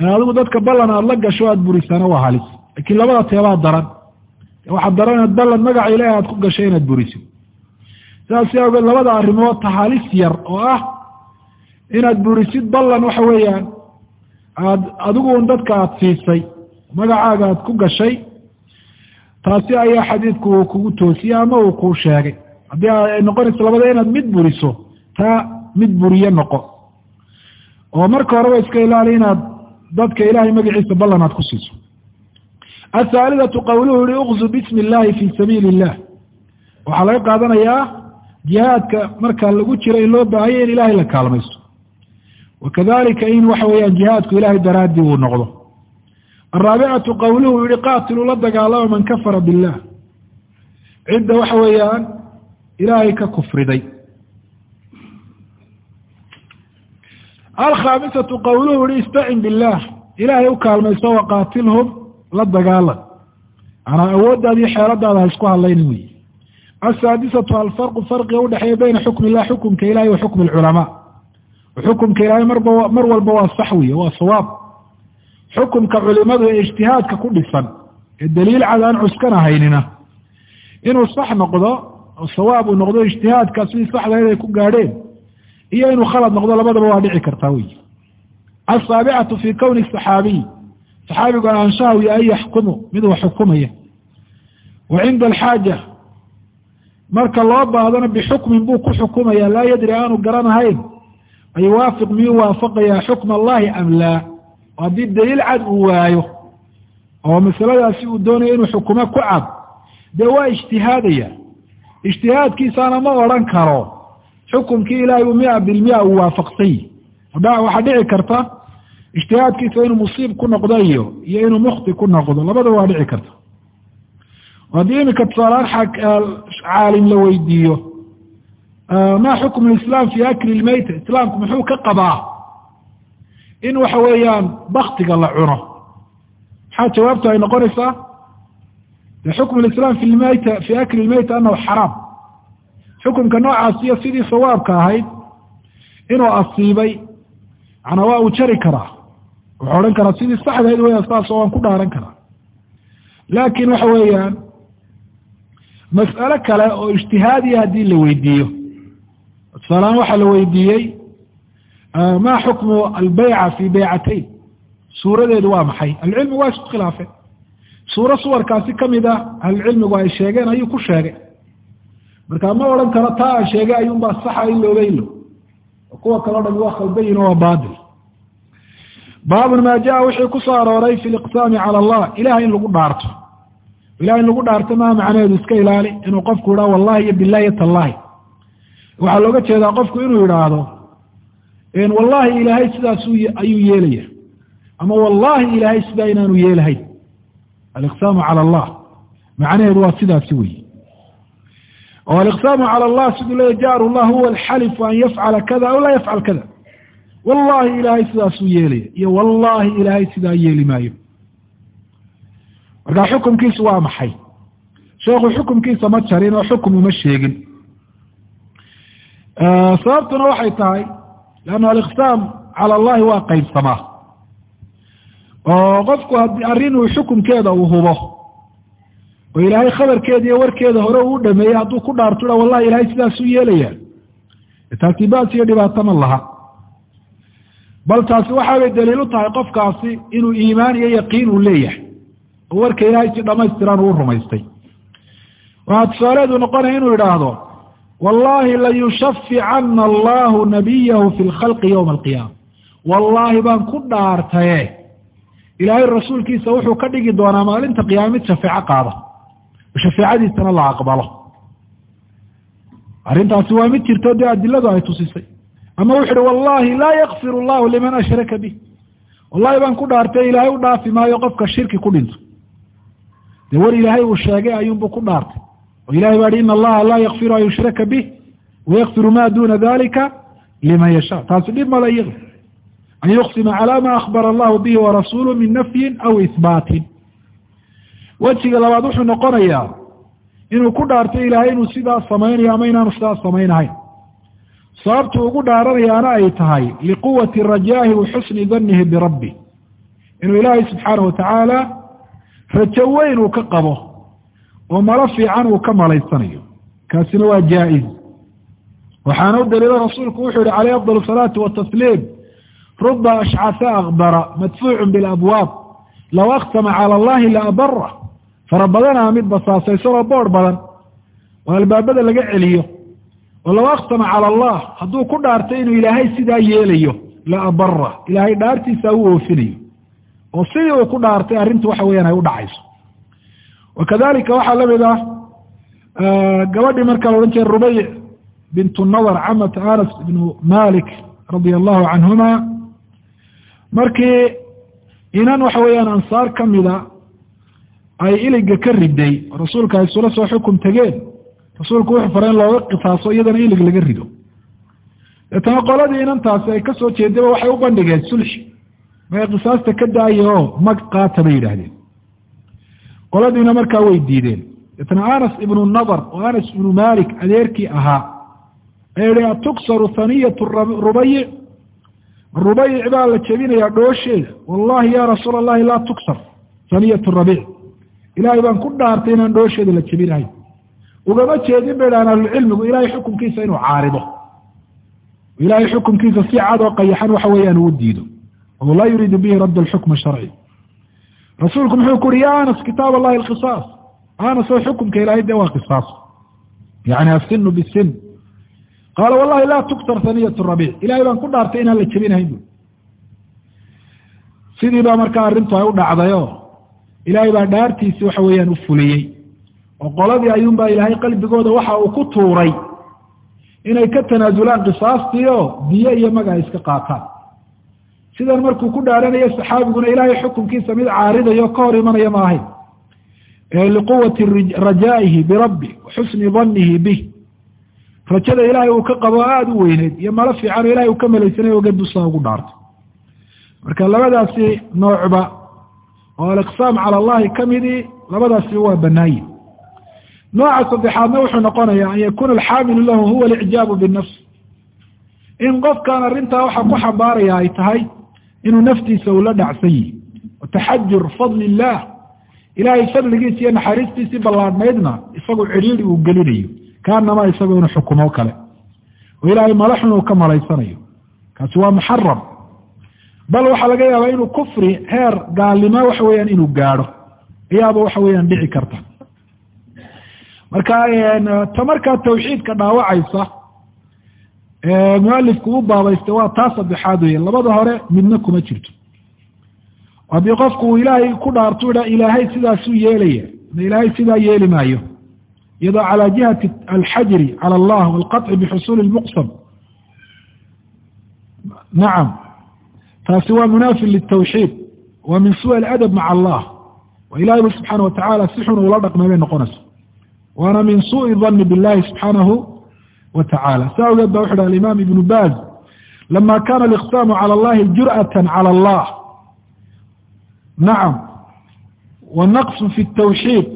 In adigu dadka ballan aada la gasho aada burisaana waa halis. Laakiin labada teebaa daran waxaad daran inaad ballan magaca ilaahay aada ku gasho inaad buriso sidaasi awgeed labada arrimood ta halis yar oo ah inaad burisid ballan waxa weeyaan aad adigu un dadka aada siisay magacaaga aada ku gashay taasi ayaa xadiidku uu kugu toosiyey ama uu kuu sheegay. Haddii ay noqonayso labada inaad mid buriso taa mid buriye noqo. Oo marka horeba iska ilaali inaad dadka ilahay magaciisa ballan aad ku siiso athaalidatu qawluhu yihi ukzu bismi illahi fi sabiili illah waxaa laga qaadanayaa jihaadka marka lagu jiro in loo baahaya in ilahay la kaalmaysto wakadalika in waxa weeyaan jihaadku ilahay daraadii uu noqdo araabicatu qawluhu yihi qaatiluu la dagaalama man kafara billah cidda waxa weeyaan ilaahay ka kufriday alkhaamisatu qawluhu yihi istacin billah ilaahay u kaalmayso waqaatilhum la dagaalan manaa awooddaada iyo xeeladaada ha isku hadlaynin wey. Asaadisatu alfarqu farqiga udhexeeya bayna xukmi illah xukumka ilahay wa xukmi alculamaa. Xukumka ilaahay marba mar walba waa sax wiy waa sawaab. Xukumka culimadu ee ijtihaadka ku dhisan ee daliil cad aan cuskanahaynina inuu sax noqdo oo sawaab uu noqdo ijtihaadka sidii saxdayd ay ku gaadheen iyo inuu khalad noqdo labadaba waa dhici kartaa wey. Asaabicatu fi kowni saxaabiy saxaabigu ahaanshaha iyo an yaxkumu mid wax xukumaya wa cinda alxaaja marka loo baahdana bixukmin buu ku xukumaya laa yadri aanu garanahayn ayuwaafiq miyuu waafaqayaa xukma allahi am laa haddii daliil cad uu waayo oo masaladaasi uu doonayo inuu xukumo ku cad dee waa ijtihaadaya ijtihaadkiisaana ma odhan karo xukumkii ilaahay uu mia bilmia uu waafaqsany waxaa dhici karta ijtihaadkiisa inuu musiib ku noqdo iyo iyo inuu mukhti ku noqdo labadaba waa dhici karta haddii imika tusaaleaan caalim la weydiiyo ma xukmu lislaam fi akli lmeyta islaamku muxuu ka qabaa in waxa weeyaan baktiga la cuno. Maxaa jawaabtu ay noqonaysaa? De xukmu lislaam fi lmeyta fi akli lmeyta anahu xaraam. Xukumka noocaasiyo sidii sawaabka ahayd inuu asiibay manaa waa uu jari karaa wuxuu odhan karaa sidii saxdahayd weya saasoo waan ku dhaaran karaa. Laakin waxa weeyaan mas'alo kale oo ijtihaadiya haddii la weydiiyo. Tusaalehaan waxaa la weydiiyey ma xukmu albeyca fi beycatayn suuradeedu waa maxay? Ahlucilmigu waa isku khilaafeen suuro suwarkaasi ka mid ah ahlucilmigu ay sheegeen ayuu ku sheegay. Marka ma odhan karo taa aan sheegay ayuunbaa saxa in looga ilo kuwa kaleo dhami waa khaldayin oo waa baatil baabun maa jaa wixii ku soo arooray fi liqsaami cala allah ilahay in lagu dhaarto. Ilahay in lagu dhaarto maa macnaheedu iska ilaali inuu qofku yidhaho wallahi iyo bilahi tallahi waxaa looga jeedaa qofku inuu yidhaahdo wallahi ilaahay sidaas ayuu yeelaya. Ama wallahi ilaahay sidaa inaanu yeelahayn aliqsaamu cala allah. Macnaheedu waa sidaasi weyi oo aliqsaamu cala allah siduu leeya jaaru llah huwa alxalifu an yafcala kada aw laa yafcal kada wallahi ilaahay sidaasuu yeelaya iyo wallahi ilaahay sidaa yeeli maayo. Marka xukumkiisu waa maxay? Sheekhu xukumkiisa ma jarin oo xukum uma sheegin. Sababtuna waxay tahay leanna aliqsaam cala allahi waa qaybsamaa. Oo qofku haddii arrin uu xukumkeeda uu hubo oo ilaahay khabarkeeda iyo warkeeda hore uu dhameeyey hadduu ku dhaarto ha wallahi ilaahay sidaasuu yeelaya taasi baas iyo dhibaato ma laha bal taasi waxaabay daliil u tahay qofkaasi inuu iimaan iyo yaqiin uu leeyahay. Oo warka ilaahay si dhamaystiran uu rumaystay. Waxaa tusaaleedu noqonaya inuu idhaahdo wallahi layushaficana allahu nabiyahu fi lkhalqi yowma alqiyaama wallaahi baan ku dhaartaye. Ilaahay rasuulkiisa wuxuu ka dhigi doonaa maalinta qiyaama mid shafeeco qaada. Oo shafeecadiisana la aqbalo. Arrintaasi waa mid jirto dee adiladu ay tusisay ama wuxu uhi wallahi laa yakfir allahu liman ashraka bih wallahi baan ku dhaartay ilaahay u dhaafi maayo qofka shirki ku dhinto dee war ilaahay uu sheegay ayuunbuu ku dhaartay. Oo ilahay baa hi ina allaha laa yakfiru an yushraka bih wayakfiru ma duna dalika liman yasha taasi dhib male iyada an yuqsima cala ma akbara allahu bihi warasuluh min nafyin aw ihbaatin wejiga labaad wuxuu noqonayaa inuu ku dhaartay ilaahay inuu sidaas samaynayo ama inaanu sidaas samaynahayn sababtu ugu dhaaranayaana ay tahay liquwati rajaahi wa xusni danihi birabbi inuu ilaahay subxaanahu watacaala rajo weyn uu ka qabo oo malo fiican uu ka malaysanayo. Kaasina waa jaa-iz. Waxaana u daliilo rasuulku wuxuu yihi calayh afdal salaati watasliim ruba ashcasa akbara madfuucu bilabwaab low aksama cala allahi la abara fara badanaa mid basaasaysanoo boor badan. Oo albaabada laga celiyo oo low aksama cala allah hadduu ku dhaartay inuu ilaahay sidaa yeelayo la abara ilaahay dhaartiisa u oofinayo. Oo sidii uu ku dhaartay arrintu waxa weyaan ay u dhacayso. Wakadalika waxaa la mid ah gabadhii markaa la odhan jiray rubayc bintu nadar camata anas ibnu malik radia allahu canhuma. Markii inan waxa weeyaan ansaar kamida ay iliga ka riday rasuulka ay isula soo xukum tegeen rasuulku wuxuu faray in looga qisaaso iyadana ilig laga rido. Deetana qoladii inantaasi ay ka soo jeedaba waxay u bandhigeen sulxi maya qisaasta ka daaya oo mag qaata bay yidhaahdeen. Qoladiina markaa way diideen. Deetana anas ibnu nadar oo anas ibnu malik adeerkii ahaa ayaa yihi atuksaru haniyatu rubayic rubayic baa la jebinayaa dhoosheeda. Wallahi ya rasuul allahi laa tuksar haniyatu rabiic ilaahay baan ku dhaartay inaan dhoosheeda la jebinahay ugama jeedin bay dhahaan ahlucilmigu ilahay xukumkiisa inuu caarido ilahay xukumkiisa si cad oo qayaxan waxa weeyaan uu diido. O laa yuriidu bihi radd alxukm sharci. Rasuulku muxuu ku uhi ya anas kitaab allahi alqisaas. Anas oo xukumka ilahay dee waa qisaas. Yani asinu bisin qaala wallahi laa tuktar haniyat rabiic. Ilahay baan ku dhaartay inaan la jebinahayn bu sidii baa markaa arrintu ay u dhacdayo. Ilaahay baa dhaartiisi waxa weeyaan u fuliyey oo qoladii ayuunbaa ilaahay qalbigooda waxa uu ku tuuray inay ka tanaasulaan qisaastii oo diyo iyo maga ay iska qaataan. Sidan markuu ku dhaaranayo saxaabiguna ilaahay xukunkiisa mid caaridayo ka hor imanaya ma ahayn. Liquwati rajaa'ihi birabbi wa xusni danihi bih rajada ilaahay uu ka qabo aada u weyneyd iyo malo fiican oo ilahay uu ka malaysanayo gadusaa ugu dhaarto. Marka labadaasi noocba oo aliqsaam cala allahi ka midii labadaasi waa banaaye nooca saddexaadna wuxuu noqonaya an yakuuna alxaamilu lahu huwa alicjaabu binafs. In qofkan arrintaa waxa ku xambaaraya ay tahay inuu naftiisa ula dhacsan yihi wataxajur fadli illah ilaahay fadligiisa iyo naxariistiisii ballaadhnaydna isagu cidhiidi uu gelinayo. Kaanamaa isagu inuu xukumo kale. Oo ilaahay malaxun uu ka malaysanayo. Kaasi waa muxaram bal waxaa laga yaabaa inuu kufri heer gaalnimo waxa weeyaan inuu gaadho. Ayaaba waxa weeyaan dhici karta marka ta markaa dhaawacaysa mualifku u baabaysta waa taa saddexaad weya labada hore midna kuma jirto. Haddii qofku uu ilaahay ku dhaarto idha ilaahay sidaasuu yeelaya ama ilaahay sidaa yeeli maayo. Iyadoo calaa jihati alxajri cala allah walqaci bixusuuli lmuqsam nacam taasi waa munaafin litawxiid. Waa min suwa aladab maca allah wa ilahay bu subxaana wa tacala si xun uula dhaqmay bay noqonaysa waana min suui dani billahi subxaanahu wa tacala saa ogeed ba wuxu uhi alimaam ibnu baaz lama kana aliqsaamu cala allahi jur'atan cala allah. Nacam wanaqsu fi ltawxiid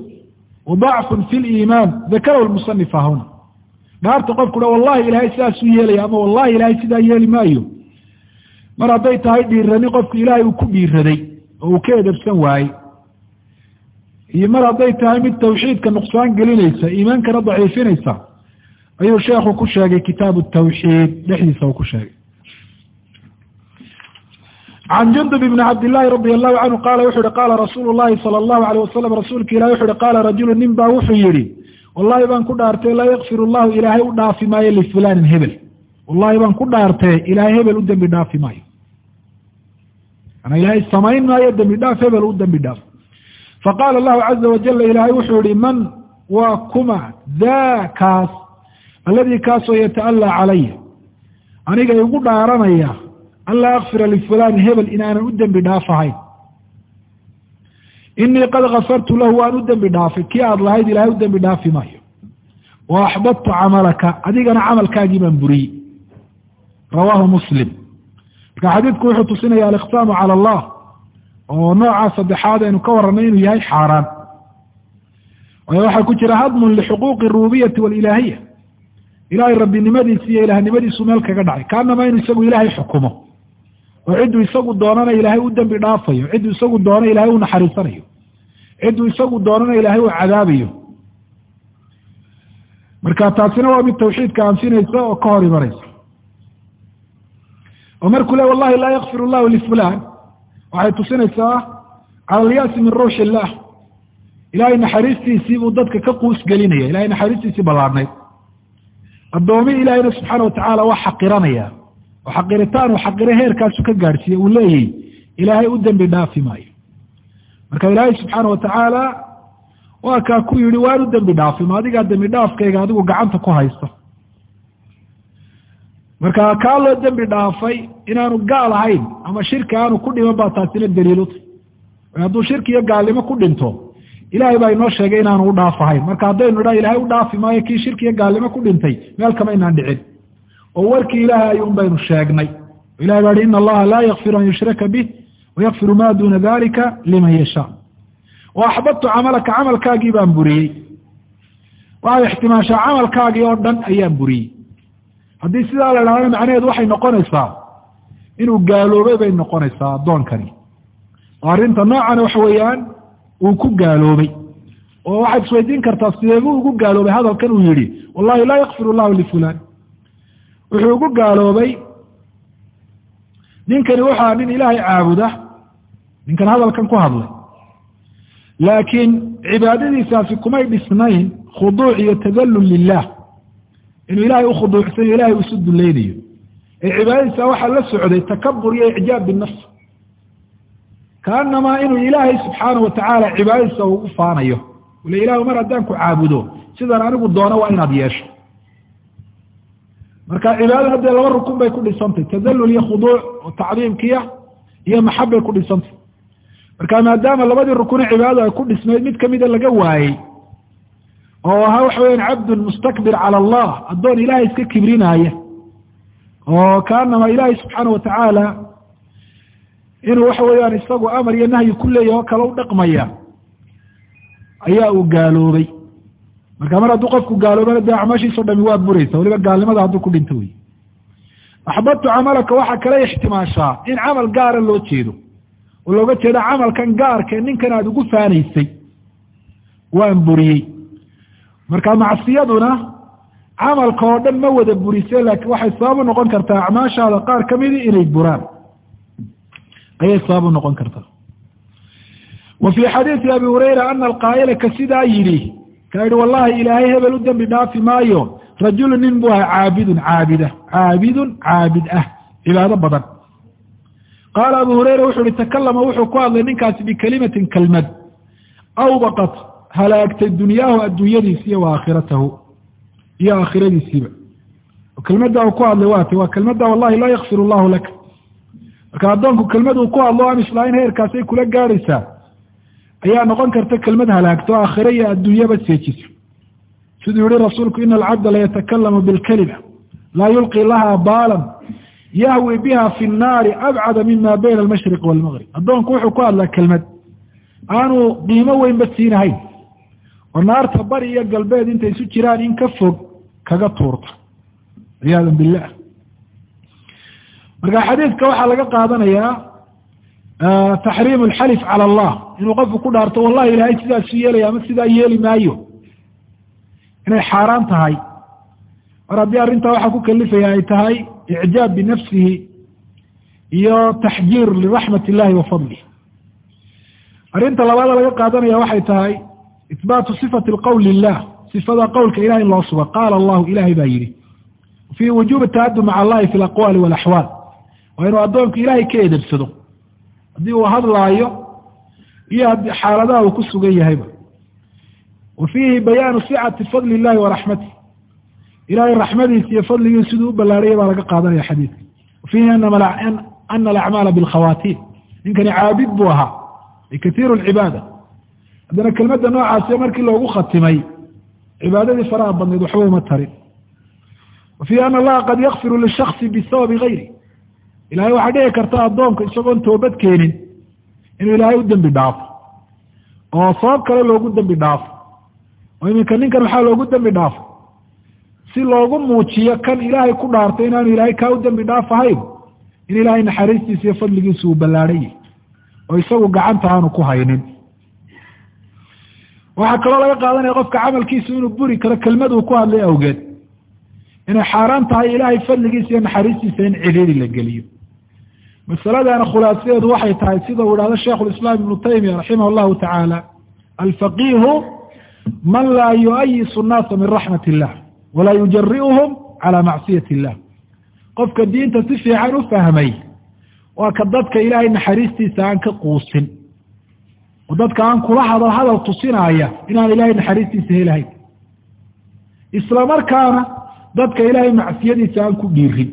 wadacfun fi liimaan dakarahu lmusanifa huna. Dhaarta qofku ha wallahi ilaahay sidaasuu yeelaya ama wallahi ilaahay sidaa yeeli maayo. Mar hadday tahay dhiirani qofku ilaahay uu ku dhiiraday oo uu ka edabsan waayey iyo mar hadday tahay mid tawxiidka nuqsaan gelinaysa iimaankana daciifinaysa ayuu sheekhu ku sheegay kitaabu tawxiid dhexdiisa uu ku sheegay. Can jundub ibni cabdillaahi radi allahu canhu qaala wuxu uhi qaala rasuulu llahi sala allahu alayh wasalam rasuulka ilahi wuxu uhi qaala rajulu nin baa wuxuu yihi wallahi baan ku dhaartee laa yakfir llahu ilaahay u dhaafi maayo lifulanin hebel wallahi baan ku dhaartee ilaahay hebel u dembi dhaafi maayo. Ana ilaahay samayn maayo dembi dhaaf hebel u dembi dhaaf faqaala allahu caza wajala ilaahay wuxuu yihi man waa kuma daa kaas alladii kaasoo yata'allaa calaya aniga igu dhaaranaya an laa akfira lifulaani hebel inaanan u dembi dhaafahayn inii qad kafartu lahu waan u dembi dhaafay kii aad lahayd ilahay u dembi dhaafi maayo wa axbadtu camalaka adigana camalkaagii baan buriyey rawaahu muslim marka xadiidku wuxuu tusinaya aliqsaamu cala allah oo noocaa saddexaad aynu ka warranay inuu yahay xaaraan. Waayo waxaa ku jira hadmun lixuquuqi arububiyati walilaahiya ilahay rabbinimadiisi iyo ilahnimadiisu meel kaga dhacay. Kaanama inuu isagu ilaahay xukumo. Oo cidduu isagu doonana ilaahay u dembi dhaafayo. Cidduu isagu doona ilahay u naxariisanayo. Cidduu isagu doonana ilaahay u cadaabayo. Marka taasina waa mid tawxiidka anfinaysa oo ka hor imanaysa. Oo markuu le wallahi laa yakfir llahu lifulan waxay tusinaysaa cala alyaasi min ruuxi illah ilahay naxariistiisii buu dadka ka quus gelinaya ilahay naxariistiisii ballaadhnayd addoomi ilaahayna subxaana watacaala waa xaqiranaya oo xaqiritaan uu xaqiro heerkaasu ka gaadhsiiye uu leeyahy ilaahay u dembi dhaafi maayo. Marka ilaahay subxaana watacaala waa kaa ku yihi waan u dembi dhaafay ma adigaa dembi dhaafkayga adigu gacanta ku haysta marka kaa loo dembi dhaafay inaanu gaal ahayn ama shirki aanu ku dhiman baa taasina daliiluta hadduu shirki iyo gaalnimo ku dhinto ilahay baa inoo sheegay inaanu u dhaaf ahayn. Marka haddaynu idha ilahay u dhaafi maayo kii shirki iyo gaalnimo ku dhintay meel kama inaan dhicin. Oo warkii ilaahay ayuun baynu sheegnay. Ilahay baa hi ina allaha laa yakfiru an yushraka bih wayakfiru ma duna dalika liman yashaa wa axbadtu camalaka camalkaagii baan buriyey. Waxay ixtimaashaa camalkaagii oo dhan ayaan buriyey haddii sidaa la idhahdana macnaheedu waxay noqonaysaa inuu gaaloobay bay noqonaysaa addoonkani oo arrinta noocan waxa weeyaan uu ku gaaloobay. Oo waxaad isweydiin kartaa sideebuu ugu gaaloobay? Hadalkan uu yihi wallahi laa yakfir llahu lifulan wuxuu ugu gaaloobay ninkani waxaa nin ilaahay caabuda. Ninkan hadalkan ku hadlay. Laakiin cibaadadiisaasi kumay dhisnayn khuduuc iyo tadallul lilah inuu ilahay ukhuduucsanyo ilahay isu dulaynayo. Ee cibaadadiisa waxaa la socday takabur iyo icjaab binafs kaanamaa inuu ilaahay subxaana watacaala cibaadadiisa ugu faanayo. Ule ilahu mar haddaan ku caabudo sidaan anigu doono waa inaad yeesho. Marka cibaadada dee laba rukun bay ku dhisantay tadalul iyo khuduuc oo tacdiimkiya iyo maxabbay ku dhisantay. Marka maadaama labadii rukune cibaadada ay ku dhisnayd mid kamida laga waayey oo ahaa waxa weyaan cabdun mustakbir cala allah addoon ilahay iska kibrinaaya oo kaanama ilaahay subxaana watacaala inuu waxa weeyaan isagu amar iyo nahyi ku leeyahy oo kale u dhaqmaya ayaa uu gaaloobay. Marka mar hadduu qofku gaaloobana dee acmaashiisao dhami waa buraysa waliba gaalnimada hadduu ku dhinto wey axbadtu camalaka waxaa kala ixtimaashaa in camal gaara loo jeedo oo looga jeeda camalkan gaarka ninkan aada ugu faanaysay waan buriyey marka macsiyaduna camalka oo dhan ma wada burise laakiin waxay sabab u noqon kartaa acmaashaada qaar kamidi inay buraan. Ayay sabab u noqon kartaa. Wa fii xadiidi abi hurayra ana alqaa'ila sidaa yidhi ka yihi wallahi ilaahay hebel u dembi dhaafi maayo rajulu nin buu ahaa caabidun caabida caabidun caabid ah cibaado badan. Qaala abu hurayra wuxu uhi takalama wuxuu ku hadlay ninkaasi bikelimatin kelmad awbaqat halaagtay dunyaahu adduunyadiisi iyo wa aakhiratahu iyo aakhiradiisiiba. Kelmadda uu ku hadlay waati waa kelmadda wallahi laa yakfir allahu laka marka addoonku kelmad uu ku hadlo aan islaain heerkaasay kula gaadhaysaa ayaa noqon karta kelmad halaagto aakhire iyo adduunyaba seejisa siduu yihi rasuulku ina alcabda layatakalamu bilkelima laa yulqi laha baalan yahwi biha fi nnaari abcada mima bayna almashriq walmaqrib addoonku wuxuu ku hadlaa kelmad aanu qiimo weynba siinahayn oo naarta bari iyo galbeed intay isu jiraan in ka fog kaga tuurta. Ciyaada billah. Marka xadiidka waxaa laga qaadanayaa taxriim alxalif cala allah. Inuu qofku ku dhaarto wallahi ilaahay sidaasu yeelaya ama sidaa yeeli maayo? Inay xaaraan tahay. Mar haddii arrintaa waxaa ku kalifaya ay tahay icjaab binafsihi iyo taxjiir liraxmat illahi wa fadlih arrinta labaada laga qaadanaya waxay tahay ihbaatu sifati lqowl lilah sifada qowlka ilahay in loo suga qaala allahu ilahay baa yidhi fii wujubi taadub maca allahi fi alaqwaali walaxwaal waa inuu addoonku ilahay ka edebsado haddii uu hadlaayo iyo xaaladaha uu ku sugan yahayba wa fiihi bayaanu sicati fadli illahi wa raxmatih ilahay raxmadiisa iyo fadligiisa siduu u ballaaraya baa laga qaadanaya xadiidka wa fiihi ana alacmaala bilkhawaatiin ninkani caabid buu ahaa kaiiru lcibaada haddana kelmadda noocaasi markii loogu khatimay cibaadadii faraha badnayd waxba uma tarin. Wa ana allaha qad yakfiru lishaksi bisababi gayri ilahay waxaa dhici karta addoonka isagoon toobad keenin inuu ilaahay u dembi dhaafo. Oo sabab kale loogu dembi dhaafo. Oo iminka ninkan waxaa loogu dembi dhaafo. Si loogu muujiyo kan ilaahay ku dhaartay inaanu ilaahay kaa u dembi dhaafahayn in ilaahay naxariistiisa iyo fadligiisa uu ballaadhan yahy oo isagu gacanta aanu ku haynin waxaa kaloo laga qaadanaya qofka camalkiisu inuu buri karo kelmaduu ku hadlay awgeed. Inay xaaraan tahay ilaahay fadligiisa iyo naxariistiisa in cidhiiri la geliyo. Masaladana khulaasadeedu waxay tahay sida uu ihahdo sheikhulislaam ibnu taymiya raximah llahu tacaala alfaqiihu man laa yuayisu nnaasa min raxmat illah walaa yujari'uhum cala macsiyat illah qofka diinta si fiican u fahmay waa ka dadka ilaahay naxariistiisa aan ka quusin oo dadka aan kula hadal hadal tusinaya inaan ilaahay naxariistiisa helahayn isla markaana dadka ilaahay macsiyadiisa aan ku dhiirin.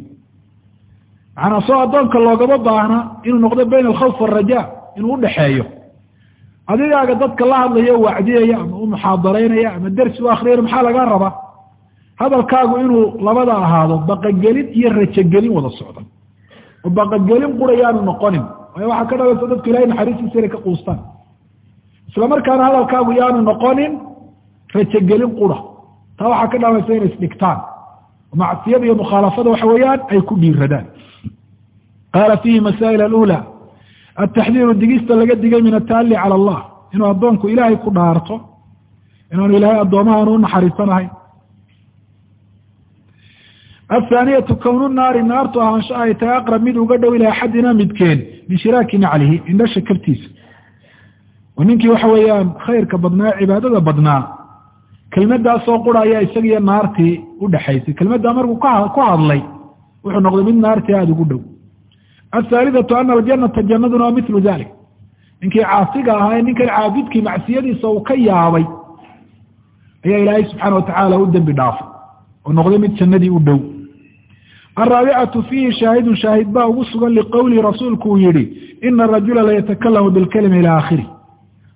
Macnaa soo addoonka loogama baahna inuu noqdo bayna alkhawf waalraja inuu udhaxeeyo adigaaga dadka la hadlaya o wacdiyaya ama u muxaadaraynaya ama dersi u akriyaya maxaa lagaa rabaa? Hadalkaagu inuu labada ahaado baqagelin iyo rajogelin wada socda oo baqagelin qura yaanu noqonin. Waayo waxaa ka dhalaysa dadku ilahay naxariistiisa inay ka quustaan isla markaana hadalkaagu yaanu noqonin rajogelin qura. Taa waxaa ka dhalaysa inay isdhigtaan. Macsiyada iyo mukhaalafada waxa weeyaan ay ku dhiiradaan. Qaala fiihi masaa'il alula ataxdiiru digista laga digay min ataali cala allah. Inuu addoonku ilaahay ku dhaarto inaanu ilaahay addoomahan u naxariisanahay. Athaaniyatu kownu naari naartu ahaansho ay tahay aqrab mid uga dhow ila axadina midkeen min shiraaki naclihi indhasha kabtiisa oo ninkii waxa weeyaan khayrka badnaa cibaadada badnaa. Kelmadaasoo qura ayaa isagiyo naartii udhexaysay kelmaddaa markuu ku hadlay wuxuu noqday mid naartii aada ugu dhow. Athaalithatu ana aljanata jannaduna waa milu dalik ninkii caasiga ahaa ee ninkan caabidkii macsiyadiisa uu ka yaabay ayaa ilaahay subxaana watacaala u dembi dhaafay. Oo noqday mid jannadii u dhow. Alraabicatu fiihi shaahidun shaahid baa ugu sugan liqowlihi rasuulku uu yihi ina arajula layatakalamu bilkalimi ila aakhiri oo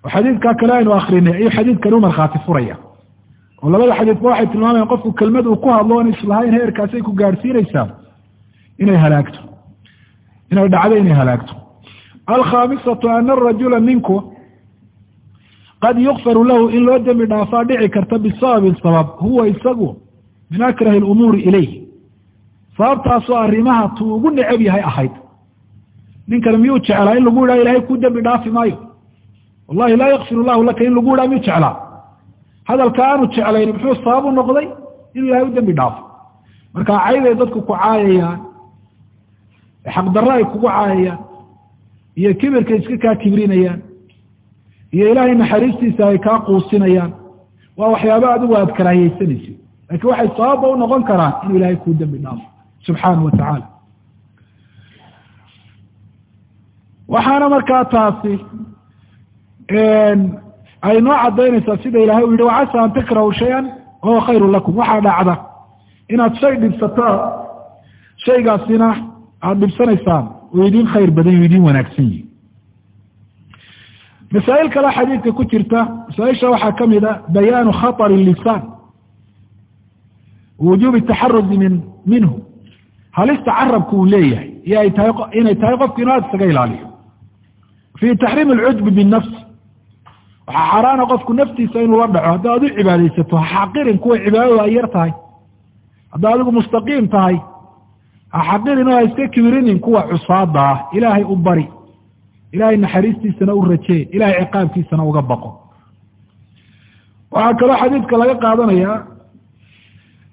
xadiidkaa kale aynu akrinay ayuu xadiidkani u markhaati furaya. Oo labada xadiidba waxay tilmaamayan qofku kelmad uu ku hadlo oon islahayn heerkaasay ku gaadhsiinaysaa inay halaagto. Inay dhacdo inay halaagto. Alkhaamisatu ana arajula ninku qad yukfaru lahu in loo dembi dhaafaa dhici karta bisababin sabab huwa isagu min akrahi lumuuri ilayh sababtaasoo arrimaha tuu ugu necab yahay ahayd. Ninkani miyuu jeclaa in lagu yidhaha ilahay kuu dembi dhaafi maayo wallahi laa yakfir llahu laka in lagu yidhaha miyuu jeclaa. Hadalka aanu jeclayn muxuu sabab u noqday? In ilahay u dembi dhaafo marka cayday dadku ku caayayaan xaqdarro ay kugu caayayaan iyo kibirka iska kaa kibrinayaan iyo ilaahay naxariistiisa ay kaa quusinayaan waa waxyaaba adigu aad karaahiyeysanaysid lakiin waxay sababba u noqon karaan inuu ilahay kuu dembi dhaafo subxaana wa tacaala. Waxaana markaa taasi ay noo cadaynaysaa sida ilahay u yihi wacasa an takrahu shay-an wahuwa khayru lakum. Waxaa dhacda inaad shay dhibsataan shaygaasina aada dhibsanaysaan uu idin khayr badan yu idin wanaagsan yihi masaa'il kale xadiidka ku jirta masaaisha waxaa ka mid a bayaanu khaطr lisaan wujubi taxaruzi min minhu. Halista carabku uu leeyahay inay tahay qofku inu aad isaga ilaaliyo. Fi taxriim alcujbi binafs waxaa xaaraana qofku naftiisa inuu la dhaco hadda ad u cibaadaysato ha xaqirin kuwa cibaadadu ay yar tahay. Haddaa adigu mustaqiim tahay ha xaqirin oo ha iska kibirinin kuwa cusaada ah ilaahay u bari. Ilaahay naxariistiisana u rajee ilahay ciqaabkiisana uga baqo. Waxaa kaloo xadiidka laga qaadanayaa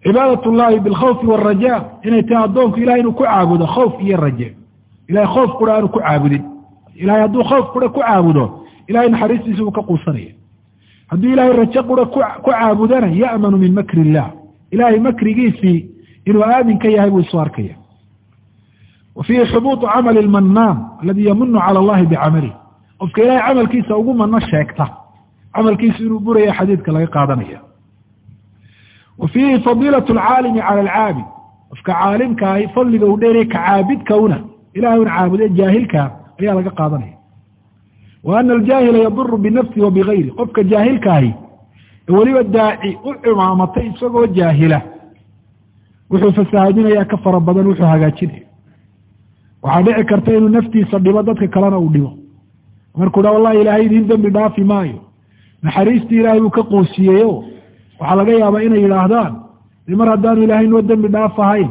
cibaadat llahi bilkhawfi waraja inay tahay addoonku ilahay inuu ku caabudo khawf iyo raje. Ilahay khoof kura aanu ku caabudin. Ilahay hadduu khawf kura ku caabudo ilahay naxariistiisa uu ka quusanaya hadduu ilahay rajo qura ku caabudana ya'manu min makri illah ilahay makrigiisii inuu aaminka yahay buu isu arkaya wa fiihi xubuutu camali lmannaan aladii yamunu cala allahi bicamalih qofka ilahay camalkiisa ugu mano sheegta camalkiisu inuu buraya xadiidka laga qaadanaya wa fiihi fadiilatu alcaalimi cala alcaabid qofka caalimka ahi fadliga u dheeraya ka caabidkawna ilahay una caabude jaahilka ayaa laga qaadanaya wa aljaahila yaduru binafsihi wa bigayri qofka jaahilkaahi ee weliba daaci u cimaamatay isagoo jaahila wuxuu fasahaadinayaa ka fara badan wuxuu hagaajinaya. Waxaa dhici karta inuu naftiisa dhibo dadka kalena uu dhibo. Markuu dha wallahi ilaahay idiin dembi dhaafi maayo. Naxariistii ilaahay buu ka quusiyeyo waxaa laga yaabaa inay yidhaahdaan de mar haddaanu ilaahay noo dembi dhaaf ahayn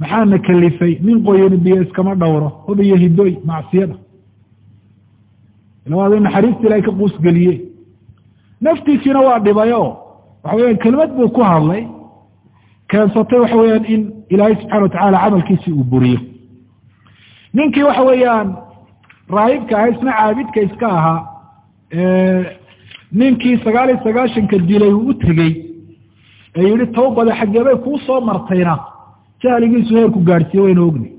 maxaana kalifay? Nin qoyani biyo iskama dhowro. Hub iyo hidoy macsiyada ilawaada naxariista ilahay ka quusgeliye. Naftiisiina waa dhibayo. Waxa weyaan kelimad buu ku hadlay. Keensatay waxa weyaan in ilaahay subxana watacaala camalkiisii uu buriyo. Ninkii waxa weeyaan raahibka aha isna caabidka iska ahaa ninkii sagaal iyo sagaashanka dilay uu u tegey. Ee yihi tawbada xageebay kuu soo martayna. Jahligiisu heerku gaadhsiiye wayna ogni.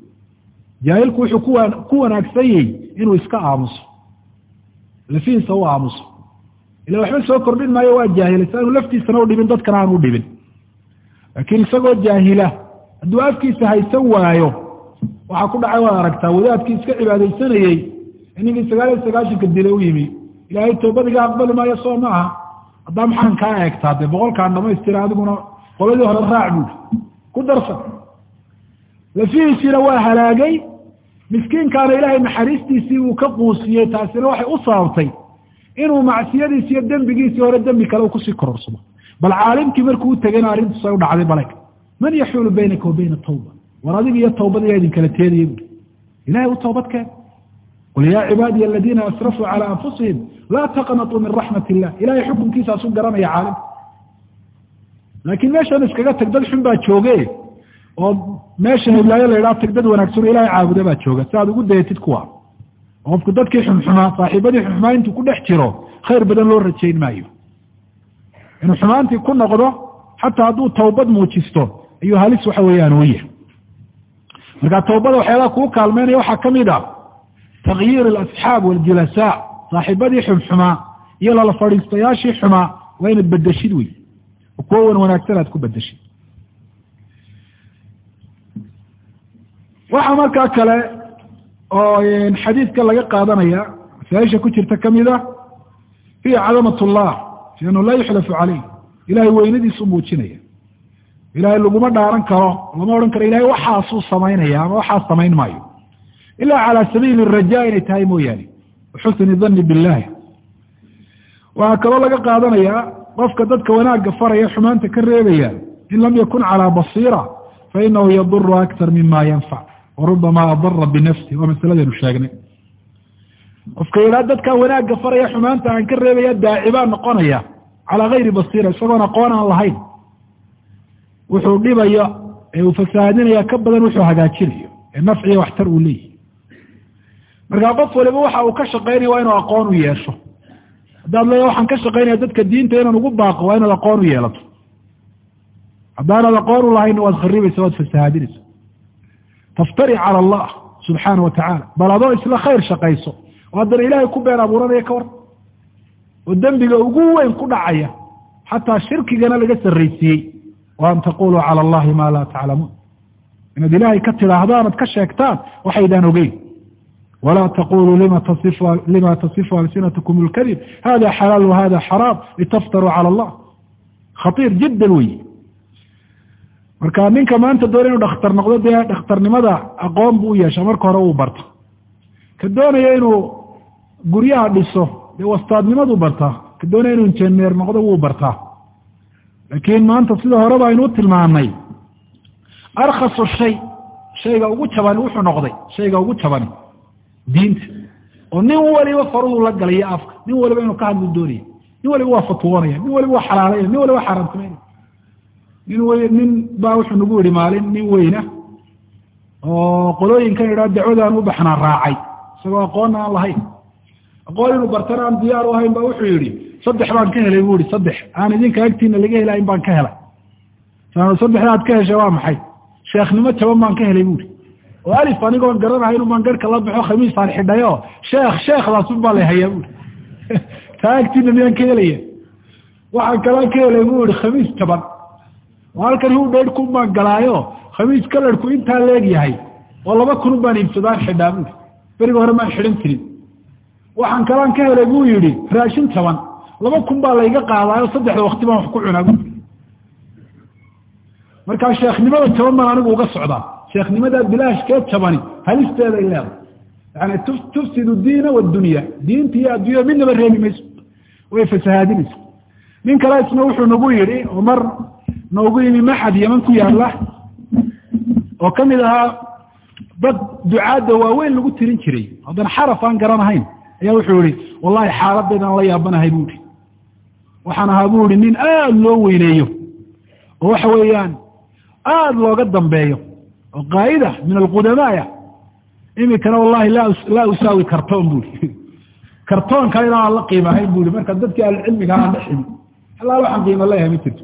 Jaahilku wuxuu ku wanaagsan yahy inuu iska aamuso lafihiisa u aamuso ila waxba soo kordhin maayo waa jaahilay. Si aanu laftiisana u dhibin dadkana aan u dhibin. Laakiin isagoo jaahila hadduu afkiisa haysan waayo waxaa ku dhacay waad aragtaa wadaadkii iska cibaadaysanayey ninkii sagaal iyo sagaashanka dila u yimi ilaahay toobadiga aqbali maayo soo ma aha. Haddaa maxaan kaa eegtaa? Dee boqolkaan dhamaystira adiguna qoladii hore raac buui ku darsan. Lafihiisiina waa halaagay miskiinkaana ilaahay naxariistiisii uu ka quusiyey taasina waxay u sababtay inuu macsiyadiisi iyo dembigiisii hore dembi kale u ku sii kororsado bal caalimkii markuu u tegayna arrintusa u dhacday baleg man yaxuulu baynaka wa bayna tawba? War adiga iyo tawbada yaa idin kala teedaya ilahay u toobad keen. Qul yaa cibaadiya aladiina asrafuu calى anfusihim laa taqnatuu min raxmat illah ilahay xukunkiisaasu garanaya caalimka laakiin meeshan iskaga tag dad xun baa jooge oo meesha hiblaayo la tag dad wanaagsan oo caabuda baa jooga. Si aad ugu dayatid kuwa. Qofku dadkii xumxumaa saaxiibadii xumxumaa intuu ku dhex jiro khayr badan loo rajayn maayo. Inuu xumaantii ku noqdo xataa hadduu tawbad muujisto ayuu halis waxa weeyaan u yahay. Marka tawbada waxyaalaha kuu kaalmeynaya waxaa ka mid a takyiir alasxaab waljulasaa saaxiibadii xumxumaa iyo lala fadhiistayaashii xumaa waa inaad bedeshid wey oo kuwo wan wanaagsan aad ku bedeshay waxaa markaa kale oo xadiidka laga qaadanaya masaaisha ku jirta ka mid a hiya cadamat llah fi annahu laa yuxlafu caleyh ilahay weynadiisu muujinaya. Ilahay laguma dhaaran karo lama odhan karo ilahay waxaasuu samaynaya ama waxaas samayn maayo. Ila cala sabiili raja inay tahay mooyaane waxusni dani billahi waxaa kaloo laga qaadanayaa qofka dadka wanaagga faraya xumaanta ka reebaya in lam yakun calaa basiira fainahu yaduru aktar mima yanfac warubama adara binafsi waa masaladaynu sheegnay qofka yidhaha dadkaa wanaagga faraya xumaanta aan ka reebaya daaci baa noqonaya calaa gayri basiira isagoon aqoon aan lahayn wuxuu dhibayo ee uu fasahaadinaya ka badan wuxuu hagaajinayo ee nafciya waxtar uu leeyahy markaa qof waliba waxa uu ka shaqaynaya waa inuu aqoon u yeesho haddaad leeya waxaan ka shaqaynaya dadka diinta inaan ugu baaqo waa inaad aqoon u yeelato haddaanaad aqoon u lahayn waad kharibaysa waad fasahaadinaysa taftari cala allah subxaana wa tacaala bal adoo isla khayr shaqayso oo haddana ilaahay ku been abuuranaya ka war. Oo dembiga ugu weyn ku dhacaya xataa shirkigana laga sarraysiiyey wa an taquluu cala allahi maa laa taclamuun inaad ilaahay ka tidhaahdaan ad ka sheegtaan waxaydaan ogeyn. Walaa taquluu lima tasifu alsinatkum اlkadib hada xalaal wahada xaraam litaftaruu cala allah. Khaiir jiddan wey marka ninka maanta doona inuu dhakhtar noqdo dee dhakhtarnimada aqoon buu u yeesha marka hore uu barto ka doonaya inuu guryaha dhiso dee wastaadnimaduu bartaa. Ka doonaya inuu injineer noqdo wuu bartaa. Laakiin maanta sida horeba aynuu tilmaamnay arkhasu shay shayga ugu jabani wuxuu noqday shayga ugu jabani diinta. Oo nin waliba faruhu la galaya afka nin waliba inuu ka hadlu doonaya nin waliba waa fatwoonaya nin waliba waa xalaalaya nin waliba waa xaaraantimaynaya nin w nin baa wuxuu nagu yihi maalin nin weyna oo qolooyinkan idhaa dacwadaan u baxnaa raacay isagoo aqoonna aan lahayn. Aqoon inuu bartana aan diyaar u ahayn ba wuxuu yihi saddex baan ka helay bu ihi saddex aan idinka agtiina laga helayn baan ka helay. Saddexda ad ka heshay waa maxay? Sheekhnimo jaban baan ka helay buuri oo alif anigoon garanahayn umaan garhka la baxo khamiisaan xidhayo sheekh sheekhdaasun baa la hayaa buuri taa agtiina miyaan ka helaya waxaan kalaan ka helay bu ihi khamiis jaban oo hu dheer kun baan galaayo khamiis kalarku intaa leeg yahay oo laba kun baan iibsadaan xidhaa buuri beriga hore maan xidhan jirin waxaan kalaan ka helay buu yihi raashin jaban laba kun baa layga qaadaayo saddexda wakti baan wax ku cunaa buuri markaa sheekhnimada jaban baan anigu uga socdaa. Sheekhnimada bilaashkee jabani halisteeday leedahay. Yani tufsidu diina wadunya diinta iyo addunyada midnaba reebi mayso. Way fasahaadinaysa nin kale isna wuxuu nagu yidhi mar noogu yimi maxad yaman ku yaalla oo ka mid ahaa dad ducaadda waaweyn lagu tirin jiray. Haddana xaraf aan garanahayn ayaa wuxuu yihi wallahi xaaladaydan la yaabanahay bu ihi waxaan ahaa bu ihi nin aada loo weyneeyo oo waxa weeyaan aada looga dambeeyo oo qaa'ida min alqudamaaya imikana wallahi laa usaawi kartoon bu i kartoon kale inaan la qiimahayn bu i marka dadkii ahlucilmiga aan dheximi alaal waxaan qiima leeyahay ma jirto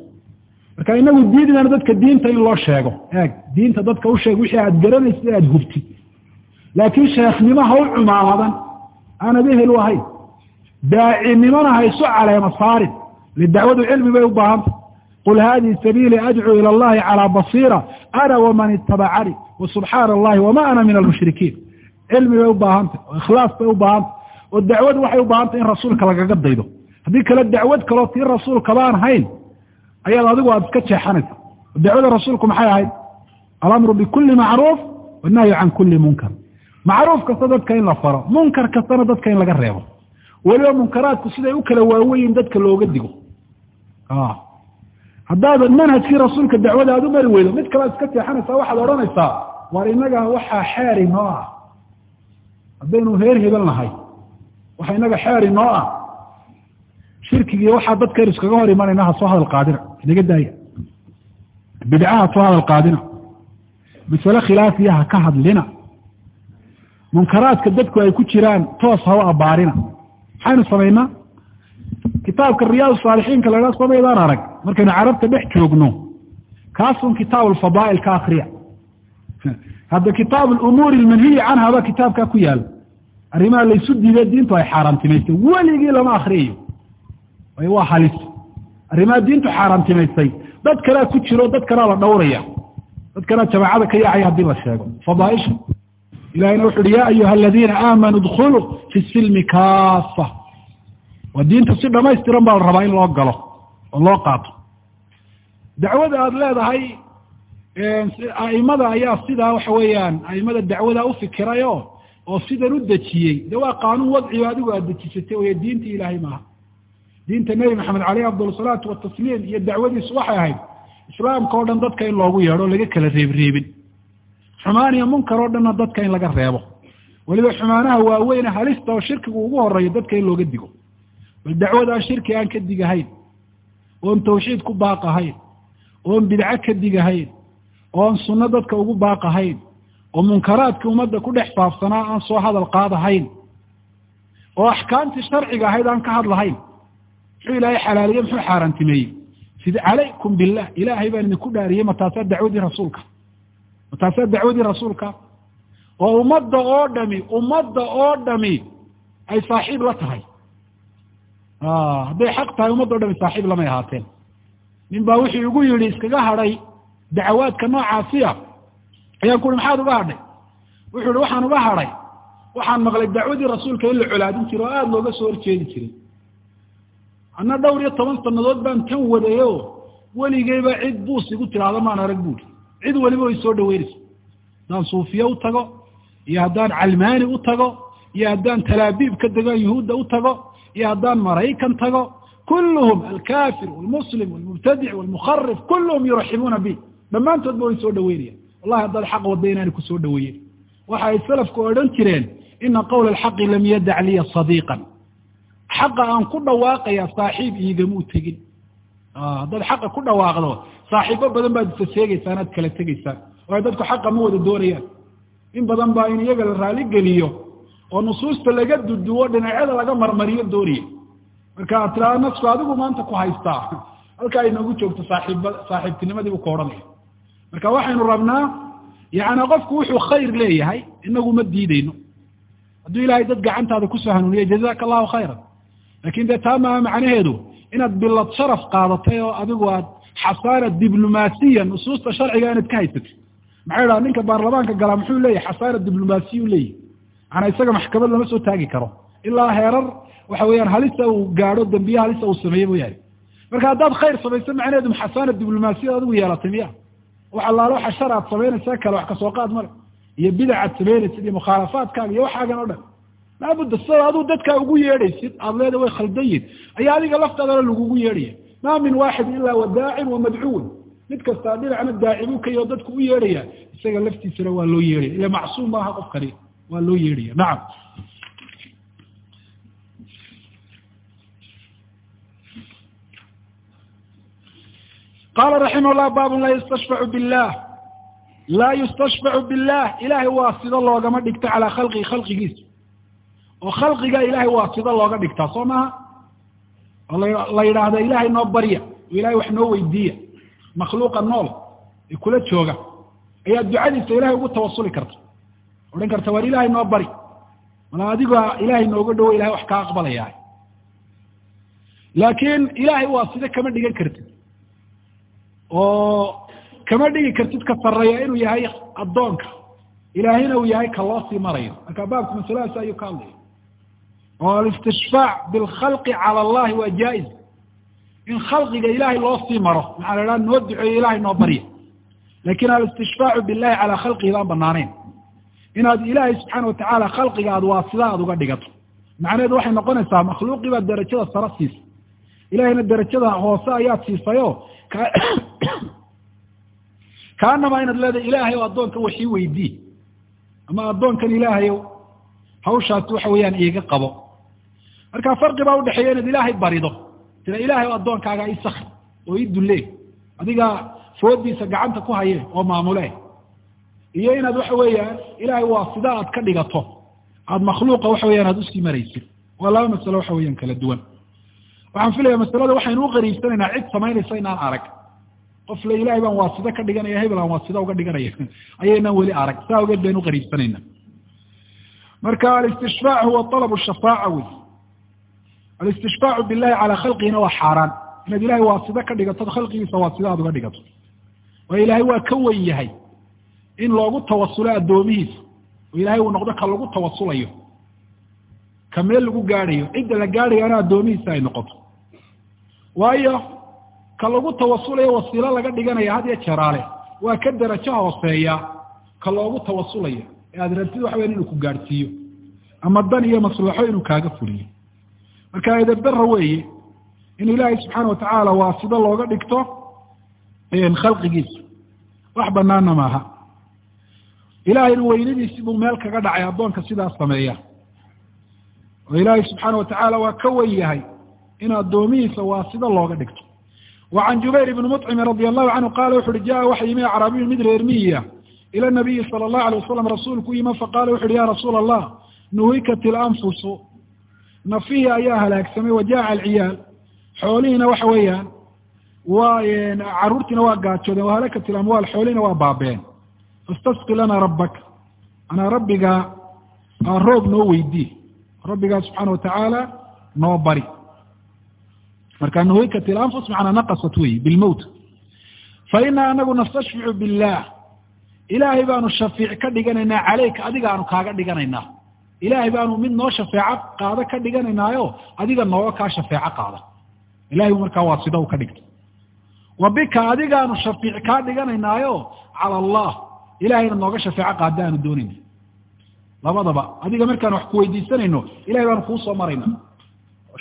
marka inagu diidnana dadka diinta in loo sheego. Eeg diinta dadka u sheeg wixii aad garanaysid aad hubtid laakiin sheekhnimo ha u cumaamadan aanad ehel u ahayn. Daacinimona haysu caleema saarin lidacwadu cilmi bay u baahanta qul hadihi sabiili adcuu ila allahi calaa basiira. Ana waman itabacanii wasubxaana allahi wama ana min almushrikiin. Cilmi bay u baahantay oo ikhlaas bay u baahantay oo dacwadu waxay u baahantay in rasuulka lagaga daydo. Haddii kale dacwad kaloo tii rasuulkabaan hayn ayaad adigu aada iska jeexanaysa dacwada rasuulku maxay ahayd? Alamru bikuli macruuf wanahyu can kuli munkar. Macruuf kasta dadka in la faro munkar kastana dadka in laga reebo. Weliba munkaraadku siday u kala waaweyin dadka looga digo. Haddaad manhajkii rasuulka dacwada aad u mari weydo mid kalead iska jeexanaysaa waxaad odhanaysaa war inaga waxaa xeer inoo ah. Haddaynu reer hebel nahay. Waxa inaga xeer inoo ah. Shirkigii waxaa dadka iskaga hor imanayna ha soo hadal qaadina inaga daaya. Bidca ha soo hadal qaadina. Masale khilaafiya ha ka hadlina. Munkaraadka dadku ay ku jiraan toos ha u abaarina maxaynu samaynaa kitaabka riyaad saalixiinka lahaa samaydaan arag. Markaynu carabta dhex joogno kaasun kitaab alfadaa'il ka akriya hadda kitaab alumuuri almanhiyi canha baa kitaabkaa ku yaalla arrimaha laysu diiday diintu ay xaaraantimaystay weligii lama akriyayo waa halis arrimaha diintu xaaraantimaysay dad kalea ku jiro dad kalea la dhowraya. Dad kalea jamaacada ka yaacaya haddii la sheego. Fadaaisha ilahina wuxu uhi ya ayuha aladiina aamanuu dkuluu fi silmi kaafa waa diinta si dhamaystiran baa la rabaa in loo galo oo loo qaato. Dacwada aada leedahay aimada ayaa sidaa waxa weeyaan aimada dacwada ufikiray o oo sidan u dejiyey. De waa qaanuun wadcigo adigu aad dejisatay wey diinta ilaahay maaha diinta nebi maxamed caleyh afdal salaatu watasliim iyo dacwadiisu waxay ahayd islaamka o dhan dadka in loogu yeedho laga kala reebreebin. Xumaan iyo munkar oo dhanna dadka in laga reebo. Weliba xumaanaha waaweyne halista oo shirkigu ugu horeeyo dadka in looga digo. Bal dacwadaa shirki aan ka digahayn oon tawxiid ku baaqahayn oon bidco ka digahayn oon sunno dadka ugu baaqahayn oo munkaraadkii ummadda ku dhex faafsanaa aan soo hadal qaadahayn oo axkaamtii sharciga ahayd aan ka hadlahayn muxuu ilaahay xalaaliye muxuu xaaraantimeeyey sida calaykum billah ilaahay baan idinku dhaariyey mataasaa dacwadii rasuulka? Mataasaa dacwadii rasuulka? Oo ummadda oo dhami ummadda oo dhami ay saaxiib la tahay. Hadday xaq tahay ummadda o dhami saaxiib lamay ahaateen. Nin baa wuxuu igu yidhi iskaga hadhay dacawaadka noocaasiya ayaan ku uhi maxaad uga hadhay? Wuxuu yihi waxaan uga hadhay waxaan maqlay dacwadii rasuulka in la colaadin jiro oo aada looga soo horjeedi jiray anna dhowr iyo toban sanadood baan tan wadayo weligeyba cid buus igu tidhaahdo maan arag buuri cid weliba way soo dhaweynaysa haddaan suufiye u tago iyo haddaan calmaani u tago iyo haddaan talaabiib ka dego yuhuudda u tago iyo haddaan maraykan tago kulluhum alkafir walmuslim walmubtadic walmukharif kulluhum yuraxibuuna bi dhammaantoodba way soo dhaweynayaan. Wallahi haddaad xaq wadda inaani ku soo dhaweeyen waxa ay salafku odhan jireen ina qawla alxaqi lam yadac liya sadiiqan xaqa aan ku dhawaaqaya saaxiib iigamuu tegin. Haddaad xaqa ku dhawaaqdo saaxiibo badan baad isa seegeysaan aad kala tegeysaan waayo dadku xaqa ma wada doonayaan. In badan baa in iyaga la raali geliyo oo nusuusta laga duduwo dhinacyada laga marmariyo doonaya marka ad tiraado nasku adigu maanta ku haystaa. Halkaa inoogu joogto saaxiib saaxiibtinimadii buu ka odhanaya marka waxaynu rabnaa yani qofku wuxuu khayr leeyahay inagu ma diideyno hadduu ilahay dad gacantaada ku soo hanuuniya jazaka allahu khayran laakiin dee taa maaha macnaheedu inaad bilad sharaf qaadatay oo adigu aad xasaana diblomaasiya nusuusta sharciga inaad ka haysatid maxay dhaha ninka baarlamaanka galaa muxuu leeyahy xasaana diblomaasiya u leeyahy maanaa isaga maxkamad lama soo taagi karo. Ilaa heerar waxa weeyaan halisa uu gaadho dambiye halisa uu sameeye mooyaane marka haddaad khayr samayso macnaheedu xasaana diblomaasiyad adigu yeelatay miya wax allaalo waxa shar aad samaynaysa kale wax ka soo qaad male. Iyo bidac aad samaynaysid iyo mukhaalafaadkaaga iyo waxaagan o dhan laabudda sida aduu dadkaa ugu yeedhaysid aad leeda way khaldayin ayaa adiga laftaadana lagugu yeedhaya. Ma min waaxid ilaa wa daacin wa madcuun mid kastaa dhinacna kayo dadku u yeedhaya isaga laftiisana waa loo yeedhaya. Ila macsuum maaha qofkani waa loo yeedhaya. Nacam. Qala raximah llah babun laa yustashfacu billah. Laa yustashfacu billah. Ilahay waa sido loogama dhigto calaa khalqihi khalqigiisa oo khalqiga ilahay sido looga dhigtaa soo maha oo la yidhaahda ilahay noo barya oo ilahay wax noo weydiiya makhluuqa nool ee kula jooga ayaa ducadiisa ilahay ugu tawasuli karta. Odhan karta waar ilahay noo bari? Mala adiga ilahay nooga dhowo ilahay wax kaa aqbalaya laakiin ilahay waa side kama dhigan kartid oo kama dhigi kartid ka sareeya inuu yahay addoonka ilaahayna uu yahay ka loo sii marayo. Marka baabku masaladaas ayuu ka hadlaya oo alistishfaac bilkhalqi cala allahi waa jaa-iz. In khalqiga ilahay loo sii maro maxaa la idhaha noo duceeyo ilahay noo barya laakiin alistishfaacu billahi calaa khalqihi baan banaanayn inaad ilaahay subxaana watacaala khalqiga aad waa sida aad uga dhigato. Macnaheedu waxay noqonaysaa makhluuqii baad derajada sare siisa. Ilahayna derajada hoose ayaad siisayo kaanamaa inaad leedahay ilaahay o addoonka waxii weydii. Ama addoonkan ilaahayow hawshaasi waxa weeyaan iiga qabo marka farqi baa udhexeeya inaad ilaahay barido. Tira ilahay o addoonkaaga ii sakri oo ii dulle. Adiga foodiisa gacanta ku haye oo maamule iyo inaad waxa weeyaan ilahay waa sida aad ka dhigato. Aad makhluuqa waxa weyan aad u sii maraysid. Waa laba masalo waxa weeyaan kala duwan. Waxaan filaya masalada waxaynu uqariibsanaynaa cid samaynaysa inaan arag. Qof le ilahay baan waasida ka dhiganaya hebel aan waasida uga dhiganaya ayaynaan weli arag. Saa awgeed baynu uqariibsanayna marka alistishfaac huwa alab shafaaca wey alistishfaacu billahi calaa khalqihina waa xaaraan inaad ilahay waasida ka dhigato khalqigiisa waasida aad uga dhigato waayo ilaahay waa ka wen yahay in loogu tawasulo addoomihiisa oo ilahay uu noqdo ka lagu tawasulayo ka meel lagu gaadhayo cidda la gaadhayaana addoomihiisa ay noqoto waayo ka lagu tawasulayo wasiilo laga dhiganaya had iyo jeraale waa ka darajo hooseeya ka loogu tawasulayo ee aada rabtid waxa weya inuu ku gaadhsiiyo ama dan iyo maslaxo inuu kaaga fuliyo marka edabdara weeye in ilaahay subxaana watacaala waasida looga dhigto khalqigiisa. Wax banaana maaha. Ilaahayna weynadiisi buu meel kaga dhacay addoonka sidaas sameeya. Oo ilaahay subxaana watacaala waa ka wen yahay in addoomihiisa waasida looga dhigto. Wa can jubayr ibni muطcimi radi allahu canhu qaala wuxu uhi jaa waxa yimi acraabiyun mid reer miyiya ila nabiyi sala allahu alay wasalam rasuulku yima faqala wuxu uhi ya rasuula allah nuhikat ilanfusu nafihii ayaa halaagsamay wajaaca alciyaal. Xoolihiina waxa weeyaan waa caruurtiina waa gaajoodeen wahalakat ilamwaal xoolihiina waa baabeen. Fastasqi lana rabbak. Anaa rabbigaa roob noo weydii. Rabbigaa subxaana watacaala noo bari. Marka nuhikat ilanfus macnaa naqasat wey bilmowt fa ina anagu nastashficu billah. Ilaahay baanu shafiic ka dhiganaynaa caleyka adiga aanu kaaga dhiganaynaa ilaahay baanu mid noo shafeeco qaado ka dhiganaynaayo adiga nooga kaa shafeeco qaada. Ilahay markaa waa sida u ka dhigta wa bika adigaanu shafiic kaa dhiganaynaayo cala allah. Ilahayna nooga shafeeco qaada aanu doonayna labadaba adiga markaan wax kuweydiisanayno ilahay baanu kuu soo marayna.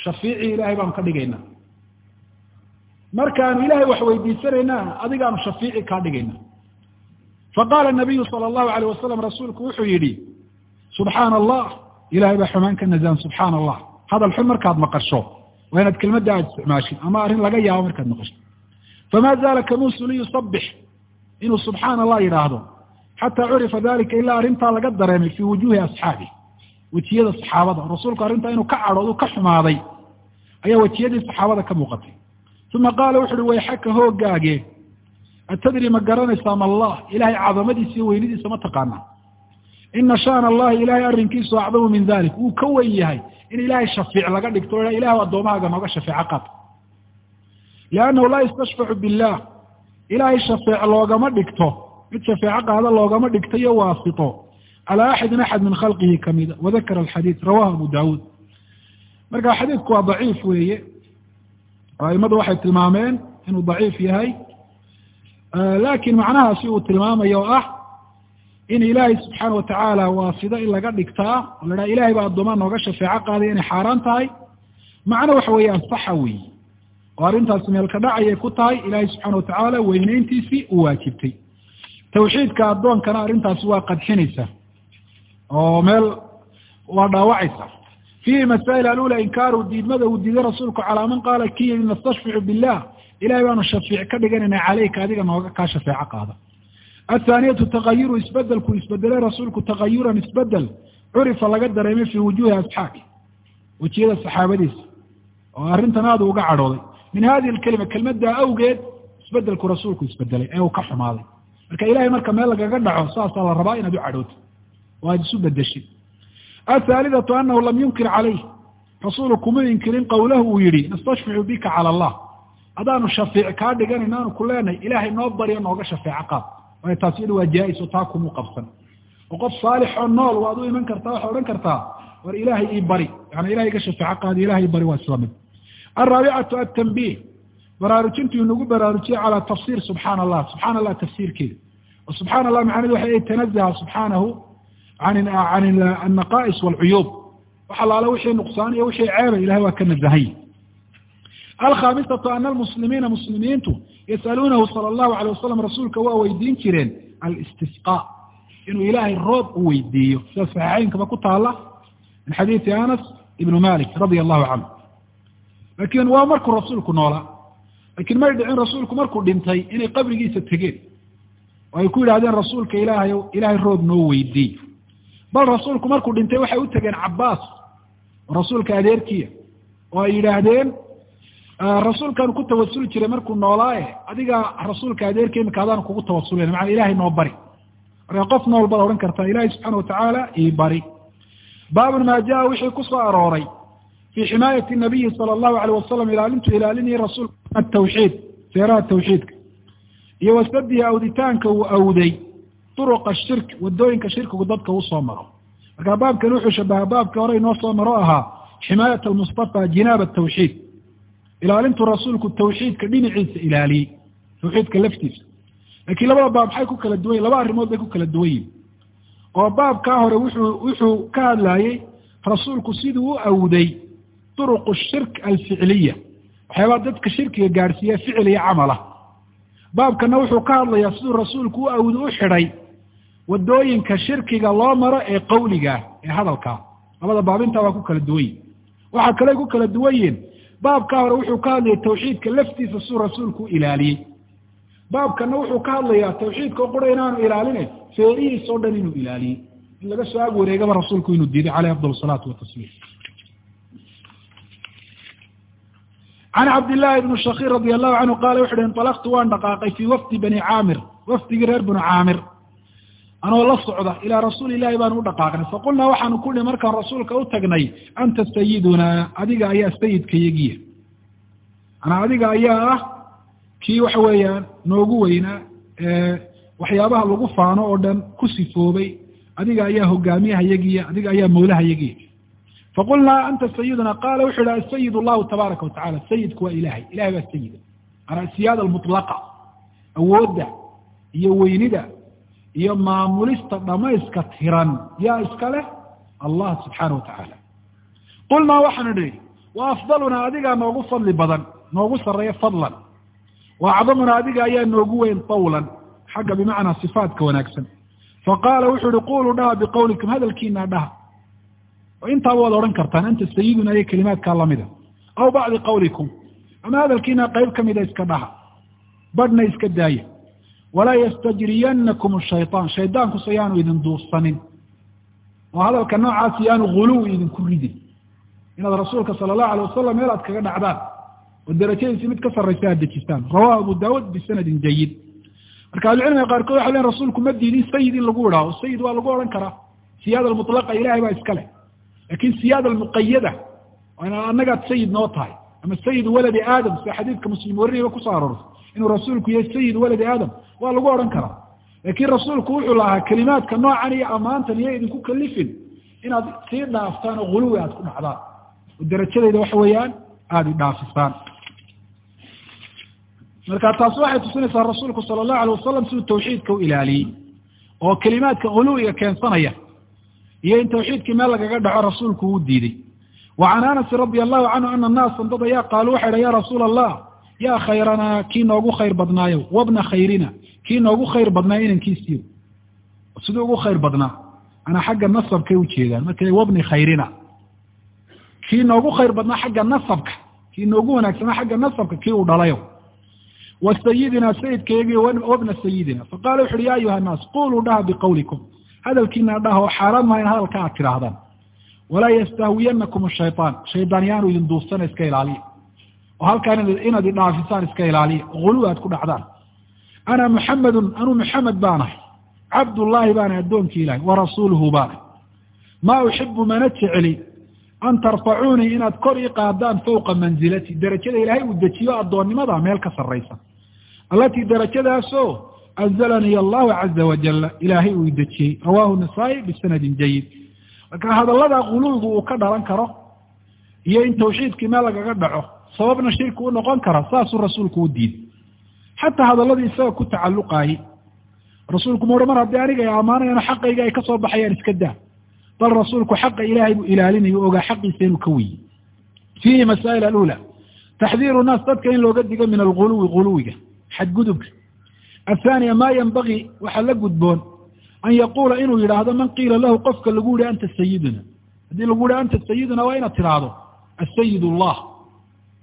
Shafiicii ilahay baanu ka dhigayna. Markaanu ilahay wax weydiisanayna adigaanu shafiici kaa dhigayna. Faqaala nabiyu sala allahu alayh wasalam rasuulku wuxuu yidhi subxaana allah ilahay baa xumaan ka nazaan subxaana allah hadal xun markaad maqasho waa inaad kelmadda aad isticmaashid ama arrin laga yaabo markaad maqasho. Fama zaala kamuusu liyusabix inuu subxaana allah yidhaahdo xataa curifa dalika ilaa arrintaa laga dareemay fii wujuuhi asxaabi. Wejiyada saxaabada. Rasuulku arrintaa inuu ka cadhoodu ka xumaaday ayaa wejiyadii saxaabada ka muuqatay. Uma qaala wuxu uhi wayxaka hoogaage atadri ma garanaysaa ma allah? Ilahay cadamadiisa iyo weynidiisa ma taqaanaa ina shaana allahi ilahay arrinkiisu acdamu min dalik wuu ka wen yahay in ilahay shafiic laga dhigto o ilah addoomahaga nooga shafeeco qaad liannahu laa yastashfacu billah. Ilahay shafeec loogama dhigto mid shafeeco qaada loogama dhigto iyo waasito calaa axadin axad min khalqihi kamida wadakara alxadiid rawahu abu dawuud marka xadiidku waa daciif weeye. Aimadu waxay tilmaameen inuu daciif yahay. Laakiin macnahaasi uu tilmaamayo ah in ilaahay subxaana watacaala waasida in laga dhigtaa oo la dhaha ilahay baa addoomaa nooga shafeeco qaaday inay xaaraan tahay. Macno waxa weeye ansaxa weeye oo arrintaasi meelka dhacayay ku tahay. Ilaahay subxaana watacaala weyneyntiisii uu waajibtay. Tawxiidka addoonkana arrintaasi waa qadxinaysa oo meel waa dhaawacaysa. Fiihi masaa'il alula inkaaru diidmada uu diiday rasuulku calaa man qaala ki yii nastashficu billah ilahay baanu shafiic ka dhiganayna caleyka adiga nooga kaa shafeeco qaada athaaniyatu tagayuru isbedelku isbedelay rasuulku tagayuran isbeddel curifa laga dareemay fii wujuuhi asxaabi wejiyada saxaabadiisa oo arrintan aada uga cadhooday min hadihi alkelima kelmaddaa awgeed isbedelku rasuulku isbedelay ee uu ka xumaaday marka ilahay marka meel lagaga dhaco saasaa la rabaa inaad u cadhooto oo aada isu bedeshay athaalidatu anahu lam yunkir calayh rasuulu kuma inkirin qowlahu uu yihi nastashficu bika cala allah haddaanu shafiic kaa dhiganayno aanu ku leenahay ilaahay noo baryo nooga shafeeco qaad waayo taasi iyadu waa jaa-is oo taa kumuu qabsan. Oo qof saalix oo nool waad u iman kartaa waxaa odhan kartaa war ilaahay ii bari. Yani ilahay iga shafeeco qaadi ilahay ii bari waa isla mid. Alraabicatu altanbiih baraarujintu inagu baraarujiyey calaa tafsiir subxaana allah subxaana allah tafsiirkeeda. Oo subxaana allah macnahedu waxay tanazaha subxaanahu can annaqaa'is walcuyuub. Wax allaale wixii nuqsaan iyo wixii ceeba ilahay waa ka nazahay alkhaamisatu ana almuslimiina muslimiintu yasaluunahu sala allahu alayh wasalam rasuulka waa weydiin jireen alistisqa inuu ilaahay roob u weydiiyo sida saxiixeynkaba ku taala min xadiidi anas ibnu malik radia allahu canhu laakiin waa markuu rasuulku noolaa lakiin may dhicin rasuulku markuu dhintay inay qabrigiisa tegeen oo ay ku yidhahdeen rasuulka ilaahay ilaahay roob noo weydiiy bal rasuulku markuu dhintay waxay u tegeen cabaas oo rasuulka adeerkiya oo ay yidhaahdeen rasuulkaanu ku tawasuli jiray markuu noolaaye adiga rasuulka adeerka imika adaanu kugu tawasulen maana ilahay noo bari? Marka qof nool baad odhan kartaa ilahay subxaana watacaala ii bari. Baabun maa jaa wixii ku arooray fii ximaayati nabiyi sala allahu alayh wasalam ilaalintu ilaalinaya rasuulka atawxiid seeraha tawxiidka. Iyo wasadihi awditaanka uu awday duruqa shirki waddooyinka shirkigu dadka u soo maro. Markaa baabkan wuxuu shabaha baabka hore inoo soo maro ahaa ximaayat almustafa jinaab atawxiid ilaalintu rasuulku tawxiidka dhinaciisa ilaaliyey tawxiidka laftiisa. Laakiin labada baab maxay ku kala duwan yihiin laba arrimood bay ku kala duwan yihiin oo baabkaa hore wuxuu wuxuu ka hadlayey rasuulku siduu u awday duruqu shirk alficiliya waxyaabaa dadka shirkiga gaadhsiiya ficil iyo camala. Baabkana wuxuu ka hadlayaa siduu rasuulku u awdi u xidhay waddooyinka shirkiga loo maro ee qawligaah ee hadalkaa labada baabintaa waa ku kala duwan yihiin waxaa kale ku kala duwan yihiin baabkaa hore wuxuu ka hadlayay tawxiidka laftiisa siduu rasuulku u ilaaliyey baabkana wuxuu ka hadlayaa tawxiidka qura inaanu ilaalinayn feerihiis dhan inuu ilaaliyey in laga soo ag wareegaba rasuulku inuu diiday caleyh afdal salaatu watasliim can cabdillaahi bni shakir radi allahu canhu qaala wuxu uhi inطalaqtu waan dhaqaaqay fii wafdi bani caamir. Wafdigii reer bani caamir anoo la socda ilaa rasuuli ilahi baanu u dhaqaaqnay. Faqulnaa waxaanu ku nihi markaan rasuulka u tagnay anta sayidunaa adiga ayaa sayidkayagiya manaa adiga ayaa ah kii waxa weeyaan noogu weynaa waxyaabaha lagu faano oo dhan ku sifoobay. Adiga ayaa hogaamiyahayagiya adiga ayaa mawlahayagiya faqulnaa anta sayiduna qaala wuxu ihi asayid allahu tabaaraka watacala sayidku waa ilahay ilahay baa sayida manaa siyaada almutlaqa awoodda iyo weynida iyo maamulista dhamayska tiran yaa iska leh? Allah subxaana wa tacaala qulnaa waxaanu nihi wa afdalunaa adigaa noogu fadli badan noogu sarreeya fadlan. Wa acdamunaa adiga ayaa noogu weyn tawlan xagga bimacnaa sifaatka wanaagsan. Faqaala wuxuu ihi quluu dhaha biqawlikum hadalkiina dhaha. Intaaba waad odhan kartaan anta sayiduna iyo kelimaadkaa lamida aw bacdi qawlikum ama hadalkiina qayb ka mida iska dhaha badhna iska daaya walaa yastajriyanakum shayaan shaydaankusa yaanu idin duursanin oo hadalka noocaasi yaanu guluwi idinku ridin inaad rasuulka sala allahu alay wasalam meel aad kaga dhacdaan oo darajadiisi mid ka sarraysa aad dejistaan rawahu abu daawuud bisanadin jayid marka ahlucilmiga qaarkood waxay lein rasuulku ma diidin sayid in lagu idhaaho sayid waa lagu odhan karaa siyaada almutlaqa ilahay baa iska leh laakiin siyaada almuqayada annagaad sayid noo tahay ama sayid waladi aadam sida xadiidka muslim warinayba ku soo aroortay inuu rasuulku yahay sayid waladi aadam waa lagu odhan karaa. Laakiin rasuulku wuxuu lahaa kelimaadka noocan iyo ammaantan iyo idinku kalifin. Inaad sii dhaaftaan oo guluwi aad ku dhacdaan oo darajadeyda waxa weeyaan aada idhaafisaan marka taas waxay tusinaysaa rasuulku sala allahu alay wasalam siduu tawxiidka u ilaaliyey oo kelimaadka guluwiga keensanaya iyo in tawxiidkii meel lagaga dhaco rasuulku uu diiday. Wa can anasi radia allahu canhu ana naasan dad ayaa qaaluu waxay dhan ya rasuula allah yaa khayranaa kii noogu khayr badnaayo wabna khayrina kii noogu khayr badnaayo inankiisiiyo siduu ugu khayr badnaa? Anaa xagga nasabkay ujeedaan marka wabni khayrina. Kii noogu khayr badnaa xagga nasabka. Kii noogu wanaagsanaa xagga nasabka kii uu dhalayo. Wa sayidina wabna sayidina. Faqala wuxu uhi ya ayuha nnaas quluu dhaha biqawlikum. Hadalkiina dhaha oo xaaraan hadalka aad tidhaahdaan. Walaa yastahwiyanakum shayaan shaydaan yaanu idin duufsana iska ilaaliya oo halkaan inaad idhaafisaan iska ilaaliya guluwi aad ku dhacdaan. Ana muxamedun anuu muxamed baanahay. Cabdullaahi baana addoonkii ilahay warasuuluhu baanahay. Maa uxibu mana jecli an tarfacuunii inaad kor ii qaadaan fawqa manzilati. Derajada ilaahay uu dejiyo addoonnimada meel ka sarraysa. Allatii derajadaasoo anzalanii allahu caza wajala ilaahay uu dejiyey. Rawahu nasaa-i bisanadin jayid marka hadallada guluwigu uu ka dhalan karo iyo in tawxiidkii meel lagaga dhaco sababna shirki u noqon kara saasuu rasuulku u diiday. Xataa hadalladii isaga ku tacalluqaayey rasuulku odhan mar haddii aniga ay ammaanayano xaqayga ay ka soo baxayaan iska daa. Bal rasuulku xaqa ilaahay buu ilaalinayo ogaa xaqiisa ka weyey fiihi masaa'il alula. Taxdiiru naas dadka in looga digo min alguluwi guluwiga xadgudubka. Athaniya maa yenbagii waxaa la gudboon an yaquula inuu yidhaahdo man qiila lahu qofka lagu yihi anta sayiduna haddii lagu yihi anta sayiduna waa inaad tidhaahdo asayid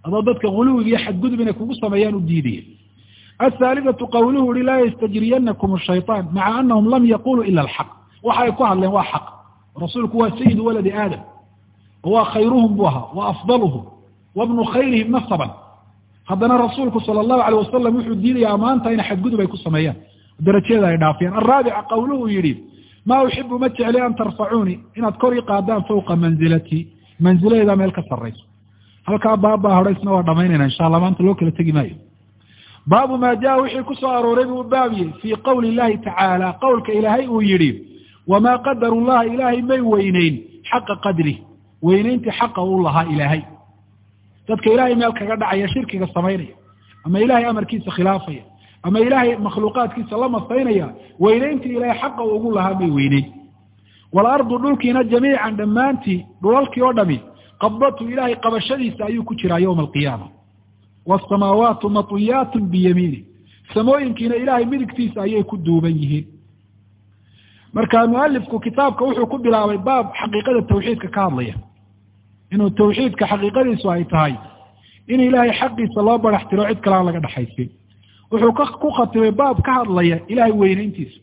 adoo dadka guluwiga iyo kugu sameeyaan u diidaya athaalithatu qawluhu uhi laa yastajriyanakum shayaan maca anahum lam yaquluu ila alxaq waxa ku hadleen waa xaq. Rasuulku waa sayidu waladi aadam. Waa khayruhum buu ahaa. Wa afdaluhum. Wabnu khayrihim nasaban. Haddana rasuulku sala allahu alayh wasalam wuxuu diidaya ammaanta in xadgudub ay ku sameeyaan. Darajadeeda ay dhaafiyaan. Araabica qawluhu yidhi maa uxibu ma jecli an tarfacuunii inaad kor i qaadaan fawqa manzilatii manziladeeda meel ka sarraysa halkaa baabbaa hodhaysna waa dhamaynayna insha allah maanta loo kala tegi maayo. Baabu maa jaa wixii ku soo arooray buu baabiyey fii qowli illahi tacaala qowlka ilaahay uu yidhi wamaa qadaru llaha ilaahay may weyneyn xaqa qadri weyneyntii xaqa u lahaa ilaahay. Dadka ilaahay meel kaga dhacaya shirkiga samaynaya ama ilaahay amarkiisa khilaafaya ama ilaahay makhluuqaadkiisa la masaynaya weyneyntii ilaahay xaqa ugu lahaa may weyneyn waalardu dhulkiina jamiican dhammaantii dhulalkii oo dhami qabdatu ilaahay qabashadiisa ayuu ku jiraa yowma alqiyaama. Waasamaawaatu matwiyaatun biyamiini. Samooyinkiina ilaahay midigtiisa ayay ku duuban yihiin. Marka mualifku kitaabka wuxuu ku bilaabay baab xaqiiqada tawxiidka ka hadlaya. Inuu tawxiidka xaqiiqadiisu ay tahay in ilaahay xaqiisa loo barax tiro cid kale aan laga dhexaysin wuxuu ku khatimay baab ka hadlaya ilaahay weyneyntiisa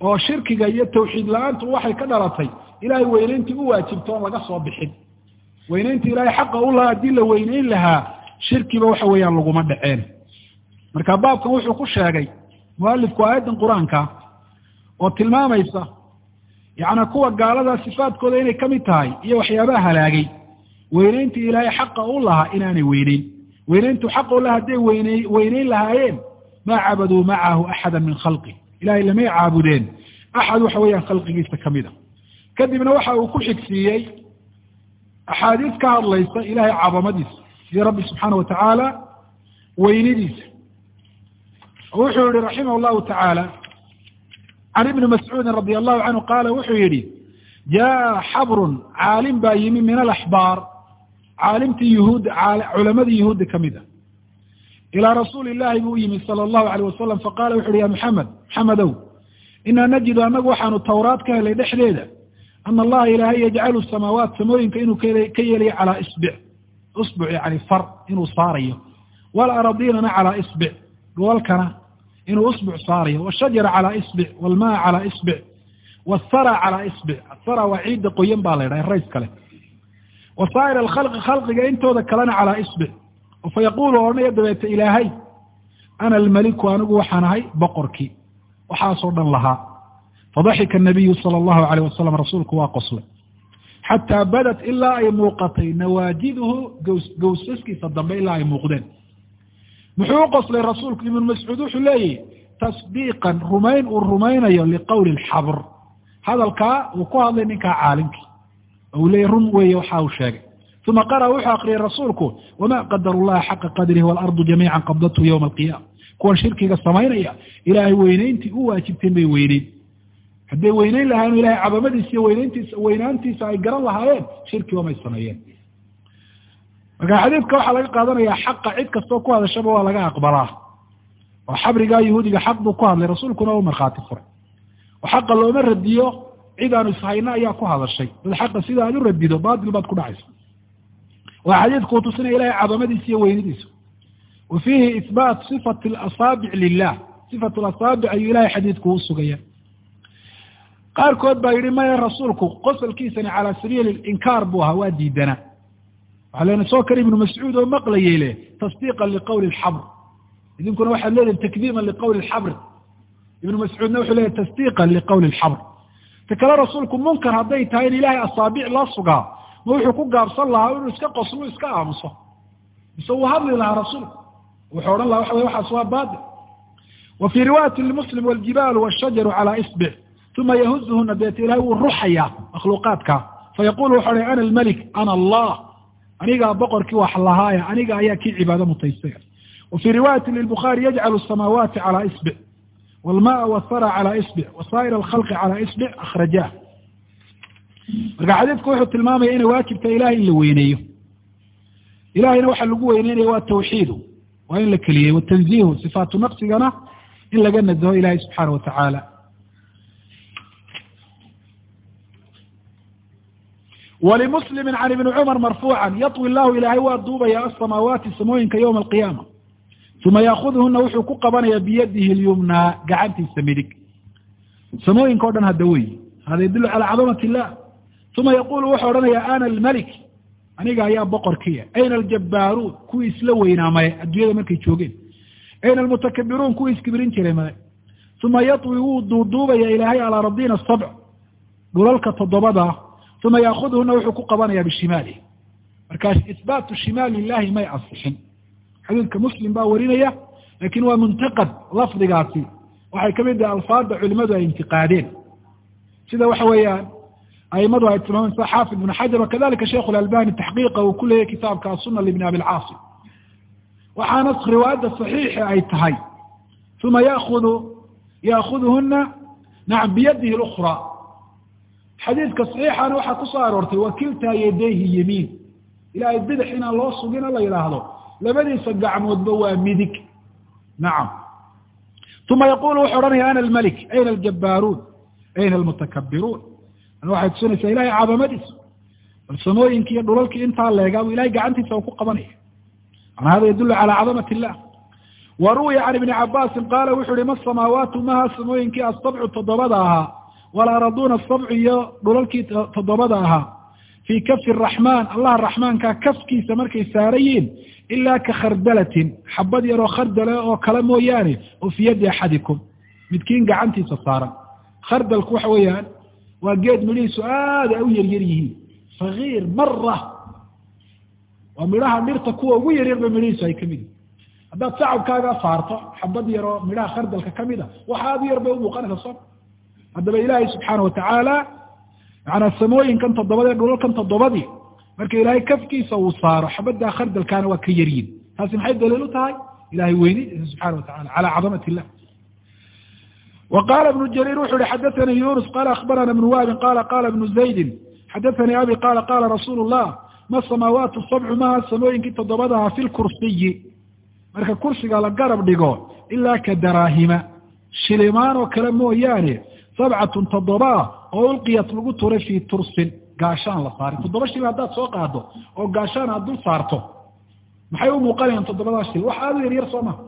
oo shirkiga iyo tawxiid la'aantu waxay ka dhalatay ilaahay weyneyntii u waajibto oon laga soo bixin weyneyntii ilaahay xaqa u lahaa haddii la weyneyn lahaa shirkiba waxa weeyaan laguma dhaceen. Marka baabkan wuxuu ku sheegay mualifku aayaddan qur'aanka oo tilmaamaysa yacnaa kuwa gaalada sifaadkooda inay ka mid tahay iyo waxyaabaha halaagay weyneyntii ilaahay xaqa u lahaa inaanay weyneyn weyneyntu xaqa u lahaa hadday weyne weyneyn lahaayeen maa cabaduu macahu axada min khalqi. Ilahay lamay caabudeen. Axad waxa weeyaan khalqigiisa ka mid a kadibna waxa uu ku xigsiiyey axaadiis ka hadlaysa ilahay cadamadiisa iyo rabbi subxaana watacaala weynidiisa. Wuxuu yihi raximah llahu tacaala can ibni mascuudin radi allahu canhu qaala wuxuu yihi jaa xabrun caalim baa yimi min alaxbaar caalimtii yuhuud culamadii yuhuudda ka mid a ilaa rasuuli illahi buu u yimi sala allahu alayh wasalam faqala wuxu uhi ya maxamed maxamedow inaa najidu annagu waxaanu tawraad ka helay dhexdeeda ana allaha ilaahay yajcalu samaawaat samooyinka inuu ka yeelayo calaa isbic usbuc yani far inuu saarayo walaradiinana calaa isbic dhulalkana inuu usbuc saarayo washajara calaa isbic walmaa calaa isbic wthara calaa isbic athara waa ciidda qoyan baa la ydhaha rays kale wa saa'ir alkhalqi khalqiga intooda kalena calaa isbic fa yaquulu odhanaya dabeete ilaahay ana almaliku anigu waxaan ahay boqorkii waxaasoo dhan lahaa fadaxika nabiyu sala allahu alayh wasalam rasuulku waa qoslay xataa badat ilaa ay muuqatay nawaajiduhu gows gowsaskiisa dambe ilaa ay muuqdeen muxuu u qoslay rasuulku ibnu mascuud wuxuu leeyahy tasdiiqan rumayn uu rumaynayo liqowli lxabr hadalkaa uu ku hadlay ninkaa caalimkii uu leeyay run weeye waxa uu sheegay uma qara wuxuu akriyay rasuulku wamaa qadaru llaha xaqa qadrihi waalardu jamiican qabdathu yowma alqiyaama kuwan shirkiga samaynaya ilaahay weyneyntii u waajibteen bay weyneyn hadday weyneyn lahaayeen ilahay cadamadiisa iyo weyneyntiisa weynaantiisa ay garan lahaayeen shirkiba may sameeyeen. Marka xadiidka waxaa laga qaadanayaa xaqa cid kastoo ku hadashaba waa laga aqbalaa. Oo xabrigaa yahuudiga xaq buu ku hadlay rasuulkuna u markhaati furay oo xaqa looma radiyo cid aanu ishayno ayaa ku hadashay. Dad xaqa sida aad u radido baatil baad ku dhacaysa. Waa xadiidku tusinaya ilahay cadamadiisa iyo weynidiisa. Wa fiihi ihbaat sifati asaabic lilah sifat asaabic ayuu ilahay xadiidku u sugaya qaarkood baa yihi maya rasuulku qosolkiisani calaa sabiili inkaar buu ahaa waa diidanaa. Waxaa lena soo kale ibnu mascuud oo maqlayay le tasdiiqan liqowli lxabr idinkuna waxaad leedihin takdiiman liqowli lxabr ibnu mascuudna wuxuu leeyahy tasdiiqan liqowli lxabr ta kale rasuulku munkar hadday tahay in ilaahay asaabic loo sugaa ma wuxuu ku gaabsan lahaa inuu iska qoslo iska aamuso. Mise wuu hadli lahaa rasuulku wuxuu odhan lahaa waxa wey waxaas waa baadil. Wa fii riwaayati lmuslim waljibaalu washajaru calaa isbic uma yahuzuhuna deeta ilahay wuu ruxayaa makhluuqaadka fayaqulu wuxu odha ana almelik ana allah anigaa boqorkii wax lahaaya aniga ayaa kii cibaado mutaystay wa fii riwaayati lilbukhaari yajcalu asamaawaati calaa isbic walmaa wahara calaa isbic wasaa'ir alkhalqi calaa isbic akhrajaah marka xadiidku wuxuu tilmaamaya inay waajibta ilahay in la weyneeyo ilahayna waxaa lagu weyneynaya waa tawxiidu waa in la keliyey watanziihu sifaatu naqsigana in laga nazaho ilahay subxaana wa tacaala wlmuslimi can ibni cumar marfuuca yaطwi llahu ilaahay waa duubaya asamaawaati samooyinka ywma alqiyaama uma yaakuduhuna wuxuu ku qabanaya biyadihi lyumnaa gacantiisa midig samooyinka o dhan hadda wey hada yadulu calaa cadamat illah uma yaqulu wuxuu odhanaya ana almelik aniga ayaa boqorkiya ayna aljabaaruun kuwii isla weynaamaye adduunyada markay joogeen ayna almutakabiruun kuwii iskibrin jiray male uma yaطwi wuu duuduubaya ilaahay alaa radina sabc dhulalka toddobada uma yaakuduhuna wuxuu ku qabanaya bishimaalihi markaas isbaatu shimaal lilahi may asixin xadiidka muslim baa warinaya laakiin waa muntaqad lafdigaasi waxay ka mid tahay alfaada culimadu ay intiqaadeen sida waxa weeyaan aimadu ay tilmaamen sida xaafid ibn xajar wakadalika sheikh lalbani taxqiiqa uu ku leeyahy kitaabka asuna libni abi lcaasim waxaana riwaayadda saxiixi ay tahay uma yaakudu yaakuduhuna nacam biyadihi lukra xadiidka saxiixana waxaa ku soo aroortay wakiltaa yadayhi yamiin. Ilahay bidix inaan loo sugina la yidhaahdo labadiisa gacmoodba waa midig. Nacam uma yaqulu wuxuu odhanaya ana almalik ayna aljabaaruun ayna almutakabiruun ana waxay tusinaysaa ilahay cadamadiisa bal samooyinki iyo dhulalkii intaa leegaa bu ilahay gacantiisa uu ku qabanaya. Mana hada yadulu cala cadamat illah wa ruwiya can ibni cabaasin qaala wuxu uhi ma samaawaatu maha samooyinkii asabcu toddobada ahaa walaraduuna asabcu iyo dhulalkii toddobada ahaa. Fii kafi raxmaan allah raxmaanka kafkiisa markay saarayiin ilaa ka khardalatin xabad yaroo khardale oo kale mooyaane oo fii yaddi axadikum. Midkiin gacantiisa saaran. Khardalku waxa weeyaan waa geed midhihiisu aad ay u yaryar yihiin. Sagiir mara waa midhaha dhirta kuwa ugu yaryarba midhihiisu ay ka mid yihiin haddaad sacabkaaga saarto xabad yaroo midhaha khardalka ka mid a waxa aad u yar bay umuuqanaysa soo haddaba ilaahay subxaana watacaala macanaa samooyinkan toddobadee dhulalkan toddobadii marka ilaahay kafkiisa uu saaro xabaddaa khardalkaana waa ka yaryin taasi maxay daliil u tahay? Ilahay weynidiisa subxana watacala cala cadamat illah. Marka kursiga la garab dhigo ilaa ka daraahima shilimaan oo kale mooyaane sabcatun toddoba oo ulqiyat lagu turay fii tursin gaashaan la saaray toddoba shil haddaad soo qaado oo gaashaan aad dul saarto maxay u muuqanayaan toddobadaa shil wax aada u yaryar soo maha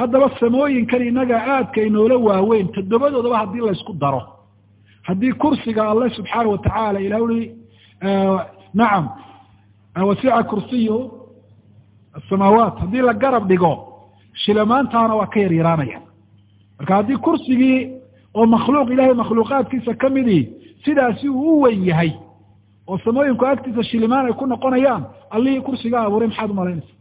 haddaba samooyinkan inaga aadka inoola waaweyn toddobadoodaba haddii laysku daro haddii kursiga alle subxaana watacaala ilah ui nacam wasica kursiyuhu asamaawaat haddii la garab dhigo shilamaantaana waa ka yaryaraanaya marka haddii kursigii oo makhluuq ilahay makhluuqaadkiisa ka midii sidaasi uu u weyn yahay. oo samooyinku agtiisa shilimaan ay ku noqonayaan allihii kursigaa abuuray maxaad umalaynaysa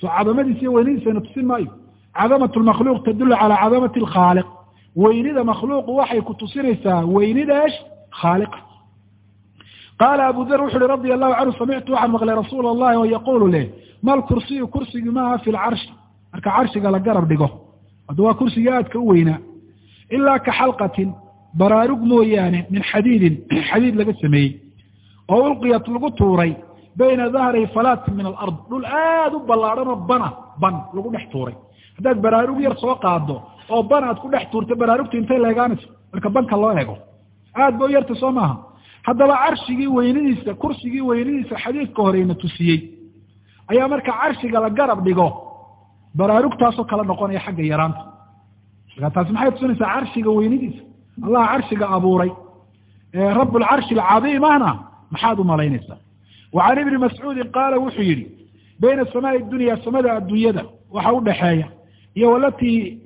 soo cadamadiisa iyo weynadiisana tusin maayo. cadamat lmakhluuq tadulu calaa cadamati alkhaaliq weynida makhluuqu waxay ku tusinaysaa weynida esh khaaliqa qaala abu dar wuxu uhi radia allahu canhu samictu waxaan maqlay rasuula allahi oo yaquulu leh mal kursiyu kursigi maaha fi lcarshi marka carshiga la garab dhigo hadda waa kursiga aadka u weynaa ilaa ka xalqatin baraarug mooyaane min xadiidin xadiid laga sameeyey oo ulqiyat lagu tuuray bayna dahray falaatin min alard dhul aada u ballaadhanoo bana ban lagu dhex tuuray haddaad baraarug yar soo qaado oo ban aad ku dhex tuurta baraarugta intay leegaanayso marka banka loo eego aad ba u yarta soo maaha haddaba carshigii weynadiisa kursigii weynadiisa xadiidka horeyna tusiyey ayaa marka carshiga la garab dhigo baraarugtaasoo kala noqonaya xagga yaraanta marka taasi maxay tusinaysaa carshiga weynadiisa allah carshiga abuuray. Rab lcarshi alcadiim ahna maxaad u malaynaysaa? Wa can ibni mascuudin qaala wuxuu yihi bayna samaai dunya samada adduunyada waxa udhaxeeya iyo walatii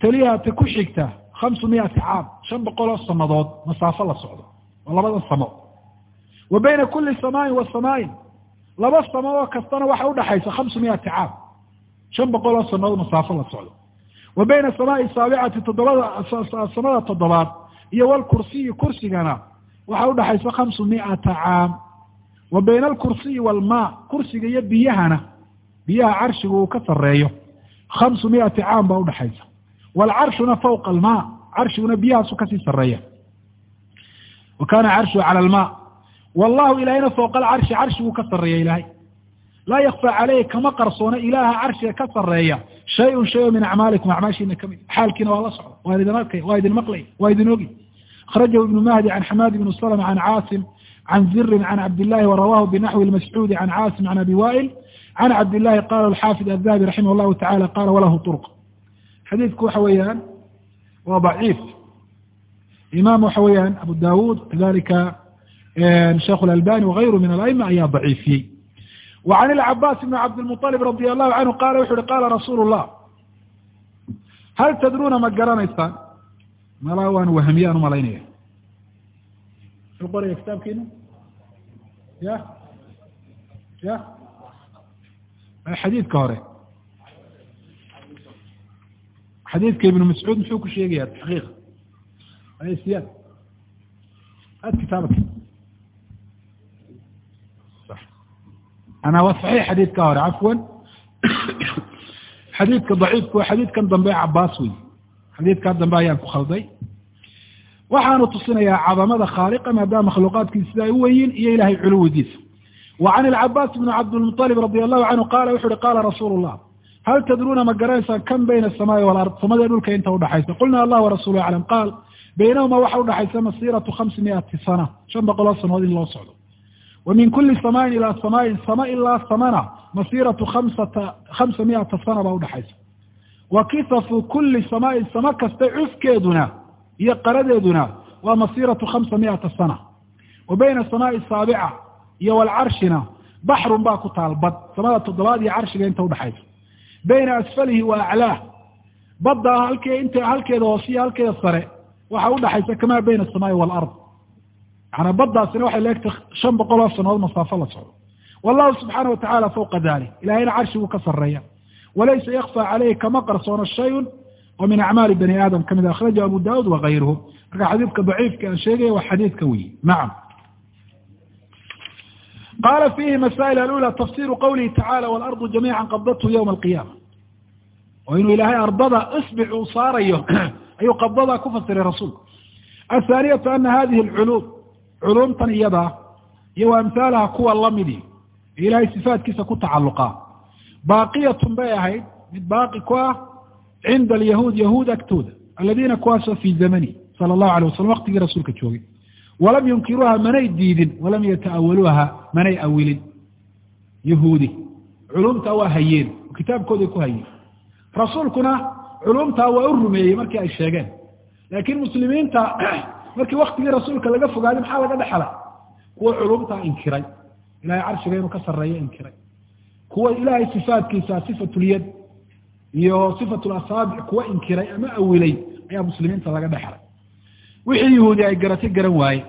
taliha ta ku xigta khamsu miati caam shan boqol oo sanadood masaafo la socdo oo labada samo. Wa bayna kuli samaain wa samaain laba samo oo kastana waxa udhaxaysa khamsu miati caam shan boqol oo sanadood masaafo la socdo wa bayna samaai saabicati toddobada samada toddobaad iyo walkursiyi kursigana waxa udhaxaysa khamsu miata caam. Wa bayna alkursiyi walmaa kursiga iyo biyahana biyaha carshigu uu ka sareeyo khamsu miati caam baa udhaxaysa waalcarshuna fawqa almaa carshiguna biyahaasu ka sii sareeya wa kana carshuhu cala almaa wallahu ilahayna fawqa alcarshi carshiguu ka sareeya ilaahay. Laa yakfa caleyhi kama qarsoona ilaaha carshiga ka sareeya shay-un shay min acmaalikum acmaashiina ka mid xaalkiina waa la socda waa idin arkay waa idin maqlay waa idin ogi akhrajahu ibnu mahdi can xamaad ibn slm can caasim can zirin can cabdillahi warawahu binaxwi lmascuudi can caasim can abi wail can cabdillahi qala xaafid adahabi raximah llahu tacala qala walahu turq xadiidku waxa weeyaan waa daciif imaam waxa weeyaan abu dawud kadalika sheikh اlalbani wagayru min alaima ayaa daciifiyey wa can ilcabaas ibn cabdilmuطalib radi allahu canhu qala wuxu uhi qala rasuulu llah hal tadruuna ma garanaysaan malaa waan wahmiyaan u malaynaya muxuu qoraya kitaabkiina ya ya xadiidka hore xadiidka ibnu mascuud muxuu ku sheegaya taxqiiq siyaad ad kitaabaka ana waa saxiix xadiidka hore cafwan xadiidka daciifku waa xadiidkan dambe cabaas wey xadiidkaa dambe ayaan ku khalday waxaanu tusinayaa cadamada khaaliqa maadaama makhluuqaadkiisa sida ay u weyiin iyo ilahay culuwidiisa wa can ilcabaas bni cabdilmuطalib radi allahu canhu qaala wuxu uhi qaala rasuulu llah hal tadruuna ma garanaysaan kam bayna asamaai walard samada dhulka inta udhaxaysa qulna allah warasulu aclam qaal baynahuma waxa udhaxaysa masiratu khamsi miati sana shan boqoloo sanood in loo socdo samaain ilaa samaain sama ilaa samana masiratu kamsata khamsa miata sana baa udhaxaysa kisafu kuli samaain sama kasta cufkeeduna iyo qaradeeduna waa miata sana wa bayna samaai saabica iyo walcarshina baxrun baa ku taal bad samada toddobaad iyo carshiga inta udhaxaysa bayna asfalihi wa aclaah badda halkeeda hoose iyo halkeeda sare waxa udhaxaysa kamaa bayna asamaai walard yaana baddaasina waxay leegtay shan boqol oo sanood masaafo la socdo. Wallahu subxaana watacala fawqa dalik ilahayna carshiguu ka sareeya walaysa yakfa caleyhi kama qarsoono shayun oo min acmaali bani aadam. Kamid akhrajahu abu daud wakayruhu marka xadiidka daciifka aan sheegaya waa xadiidka weyi nacam. Qala fiihi masaa'il alula tafsiru qawlihi tacala waalardu jamiica qabdathu ywma alqiyaama. Oo inuu ilaahay ardada isbic uu saarayo ayuu qabdadaa ku fasiray rasuulku athaaniyatu ana hadihi alculuum culuumtan iyadaa iyo wa amhaalaha kuwa lamidi ilahay sifaatkiisa ku tacalluqaa baaqiyatun bay ahayd mid baaqi ku ah cinda alyahuud yahuud agtooda aladiina kuwaasoo fii zamani sala allahu alay wasalam waqtigii rasuulka joogay. Walam yunkiruuha manay diidin walam yata'awaluuha manay awilin yahuudi culumtaa waa hayeen oo kitaabkooday ku hayeen. Rasuulkuna culumtaa waa u rumeeyey markii ay sheegeen. Laakiin muslimiinta markii waktigii rasuulka laga fogaaday maxaa laga dhexela kuwa culumtaa inkiray. Ilahay carshiga inuu ka sarreeyo inkiray. Kuwa ilaahay sifaatkiisa sifatulyad iyo sifatlasaabic kuwa inkiray ama awilay ayaa muslimiinta laga dhexelay wixii yahuudi ay garatay garan waaye.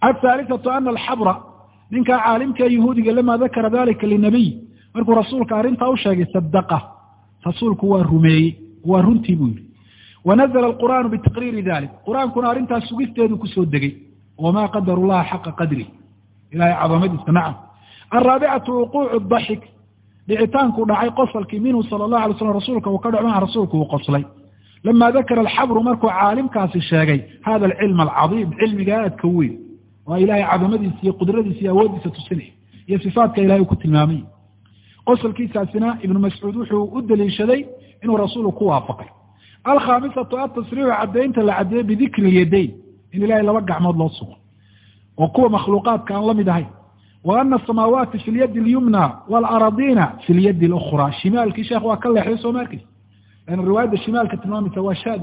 Athaalithatu ana alxabra ninkaa caalimka yahuudiga lama dakara dalika linabiy. Markuu rasuulka arrintaa u sheegay sadaqa rasuulku waa rumeeyey waa runtii buu yihi wanazla alqur'aanu bitaqriiri dalik qur'aankuna arrintaas sugisteedu ku soo degay wamaa qadaru llaha xaqa qadri ilahay cadamadiisa nacam alraabicatu wuquucu daxik dhicitaanku dhacay qosalkii minhu sala allahu alay slam rasuulka uu ka dhaco maha rasuulku uu qoslay lama dakara alxabru markuu caalimkaasi sheegay hada alcilm alcadiim cilmiga aadka weyn waa ilahay cadamadiisa iyo qudradiisa iyo awooddiisa tusinaya iyo sifaatka ilahay uu ku tilmaamay qosalkiisaasina ibnu mascuud wuxuu u daliishaday inuu rasuulu ku waafaqay alkhaamisatu atasriixu caddaynta la caddeeye bidikri lyadayn in ilahay laba gacmood loo sugo. Oo kuwa makhluuqaadka aan la mid ahayn wa ana asamaawaati fi lyadi alyumna waalaradiina fi lyadi اlأkhra shimaalkii sheekh waa ka leexday soo ma arkeysa lan riwaayadda shimaalka tilmaamaysa waa shaad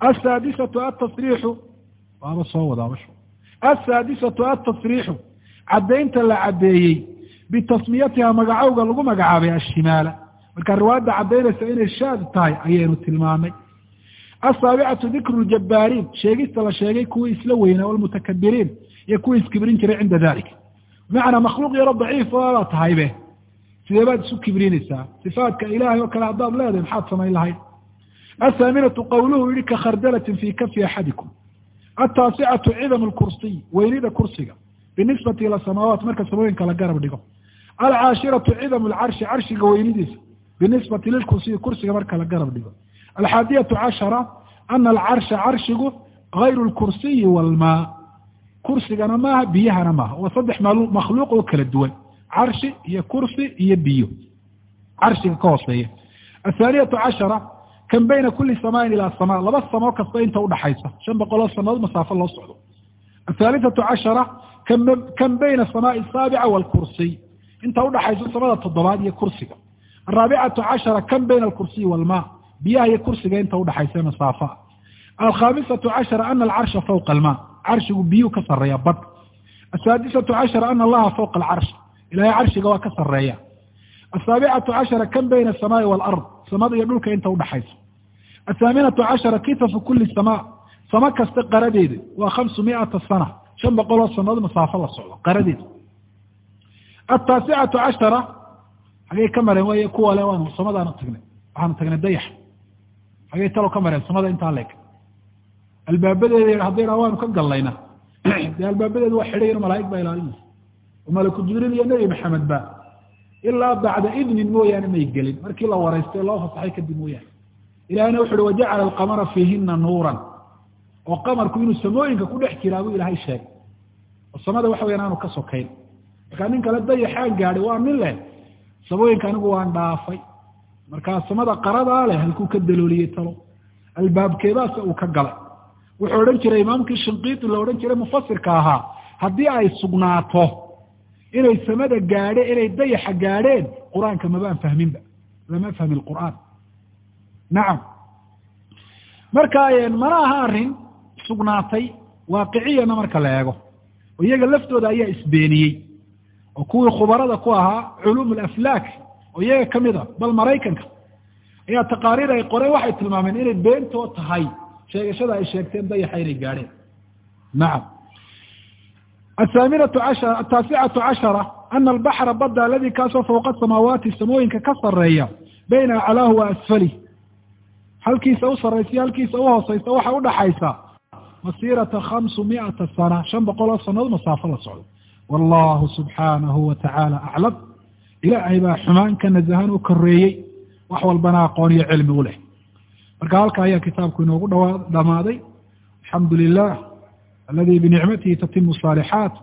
asaadisatu atasriixu waaba soo wadaabasho asaadisatu atasriixu caddaynta la caddeeyey bitasmiyatiha magacowga lagu magacaabay ashimaala marka riwaayadda caddaynaysa inay shaad tahay ayaynu tilmaamay. Asaabicatu dikru ljabbaariin sheegista la sheegay kuwii isla weynaa walmutakabiriin iyo kuwii iskibrin jiray cinda dalik bimacnaa makhluuq yaro daciif baa tahaybe sidee baad isu kibrinaysaa sifaatka ilahay oo kale haddaad leedahay maxaad samayn lahayd? Athaaminatu qawluhu yihi ka khardalatin fii kafi axadikum. Ataasicatu cidam lkursiy weynida kursiga. Binisbati ila samaawaat marka samooyinka la garab dhigo. Alcaashiratu cidam lcarshi carshiga weynidiisa binisbati lilkursiyi kursiga marka la garab dhigo. alxaadiyatu cashara ana alcarsha carshigu gayru lkursiyi walmaa kursigana maaha biyahana maaha waa saddex makhluuq oo kala duwan carshi iyo kursi iyo biyo carshiga ka hooseeya athaaniyatu cashara kan bayna kuli samaain ilaa samaa laba samo kasta inta udhaxaysa shan boqoloo sanadood masaafo loo socdo athaalithatu cashara kan bayna samaai asaabica waalkursiy inta udhaxaysa samada toddobaad iyo kursiga araabicatu cashara kan bayna alkursiyi walmaa biyaha iyo kursiga inta udhaxaysa masaafa. Alkhaamisatu cashara ana alcarsha fawqa almaa carshigu biyuu ka sareeya bad. Asaadisatu cashara ana allaha fawqa alcarsh ilahay carshiga waa ka sareeya asaabicatu cashara kan bayna asamaai waalard samada iyo dhulka inta udhaxaysa athaaminatu cashara kitafu kuli samaa samo kasta qaradeeda waa khamsu miata sana. Shan boqol oo sanadood masaafo la socdo qaradeedu ataasicatu cashara xagay ka mareen way kuwa le waanu samadaanu tagnay. Waxaanu tagnay dayax. Xagay talo ka mareen samada intaa leeg. Albaabadeeda hadday dhaa waanu ka gallayna dee albaabadeedu waa xidhayan malaa'ig baa ilaalinaysa oo malaku jibriil iyo nebi maxamed ba ilaa bacda idnin mooyaane may gelin. Markii la waraystay loo fasaxay kadib mooyaane. Ilahayna wuxu uhi wajacala alqamara fiihina nuuran. Oo qamarku inuu samooyinka ku dhex jiraa buu ilaahay sheegay. Oo samada waxa weyan aanu ka sokayn. Markaa nin kale dayaxaan gaadhay waa nin leh samooyinka anigu waan dhaafay. Markaa samada qaradaa leh halkuu ka dalooliyey talo. Albaabkeedaase uu ka galay. Wuxuu odhan jiray imaamkii shinqiiti la odhan jiray mufasirka ahaa haddii ay sugnaato inay samada gaadhe inay dayaxa gaadheen qur'aanka mabaan fahminba. Lama fahmi lqur'aan nacam marka mana aha arrin sugnaatay waaqiciyana marka la eego. Oo iyaga laftooda ayaa isbeeniyey oo kuwii khubarada ku ahaa culuum alaflaak oo iyaga ka mid a bal maraykanka ayaa taqaariir ay qoreen waxay tilmaameen inay beentoo tahay. Sheegashada ay sheegteen dayaxa inay gaadheen. Nacam athaaminatu cashara ataasicatu cashara ana albaxra badda aladi kaasoo fawqa samaawaati samooyinka ka sareeya bayna aclaahu wa asfalih halkiisa u saraysiyo halkiisa u hooseysa waxa udhaxaysa masiirata khamsu miata sana shan boqol oo sanadood masaafo la socdo wallahu subxaanahu wa tacaala aclam ilaahay baa xumaan ka u koreeyey wax walbana aqoon iyo cilmi u leh marka halka ayaa kitaabku inoogu dhamaaday alxamdu lilah aladi binicmatihi tatimu saalixaat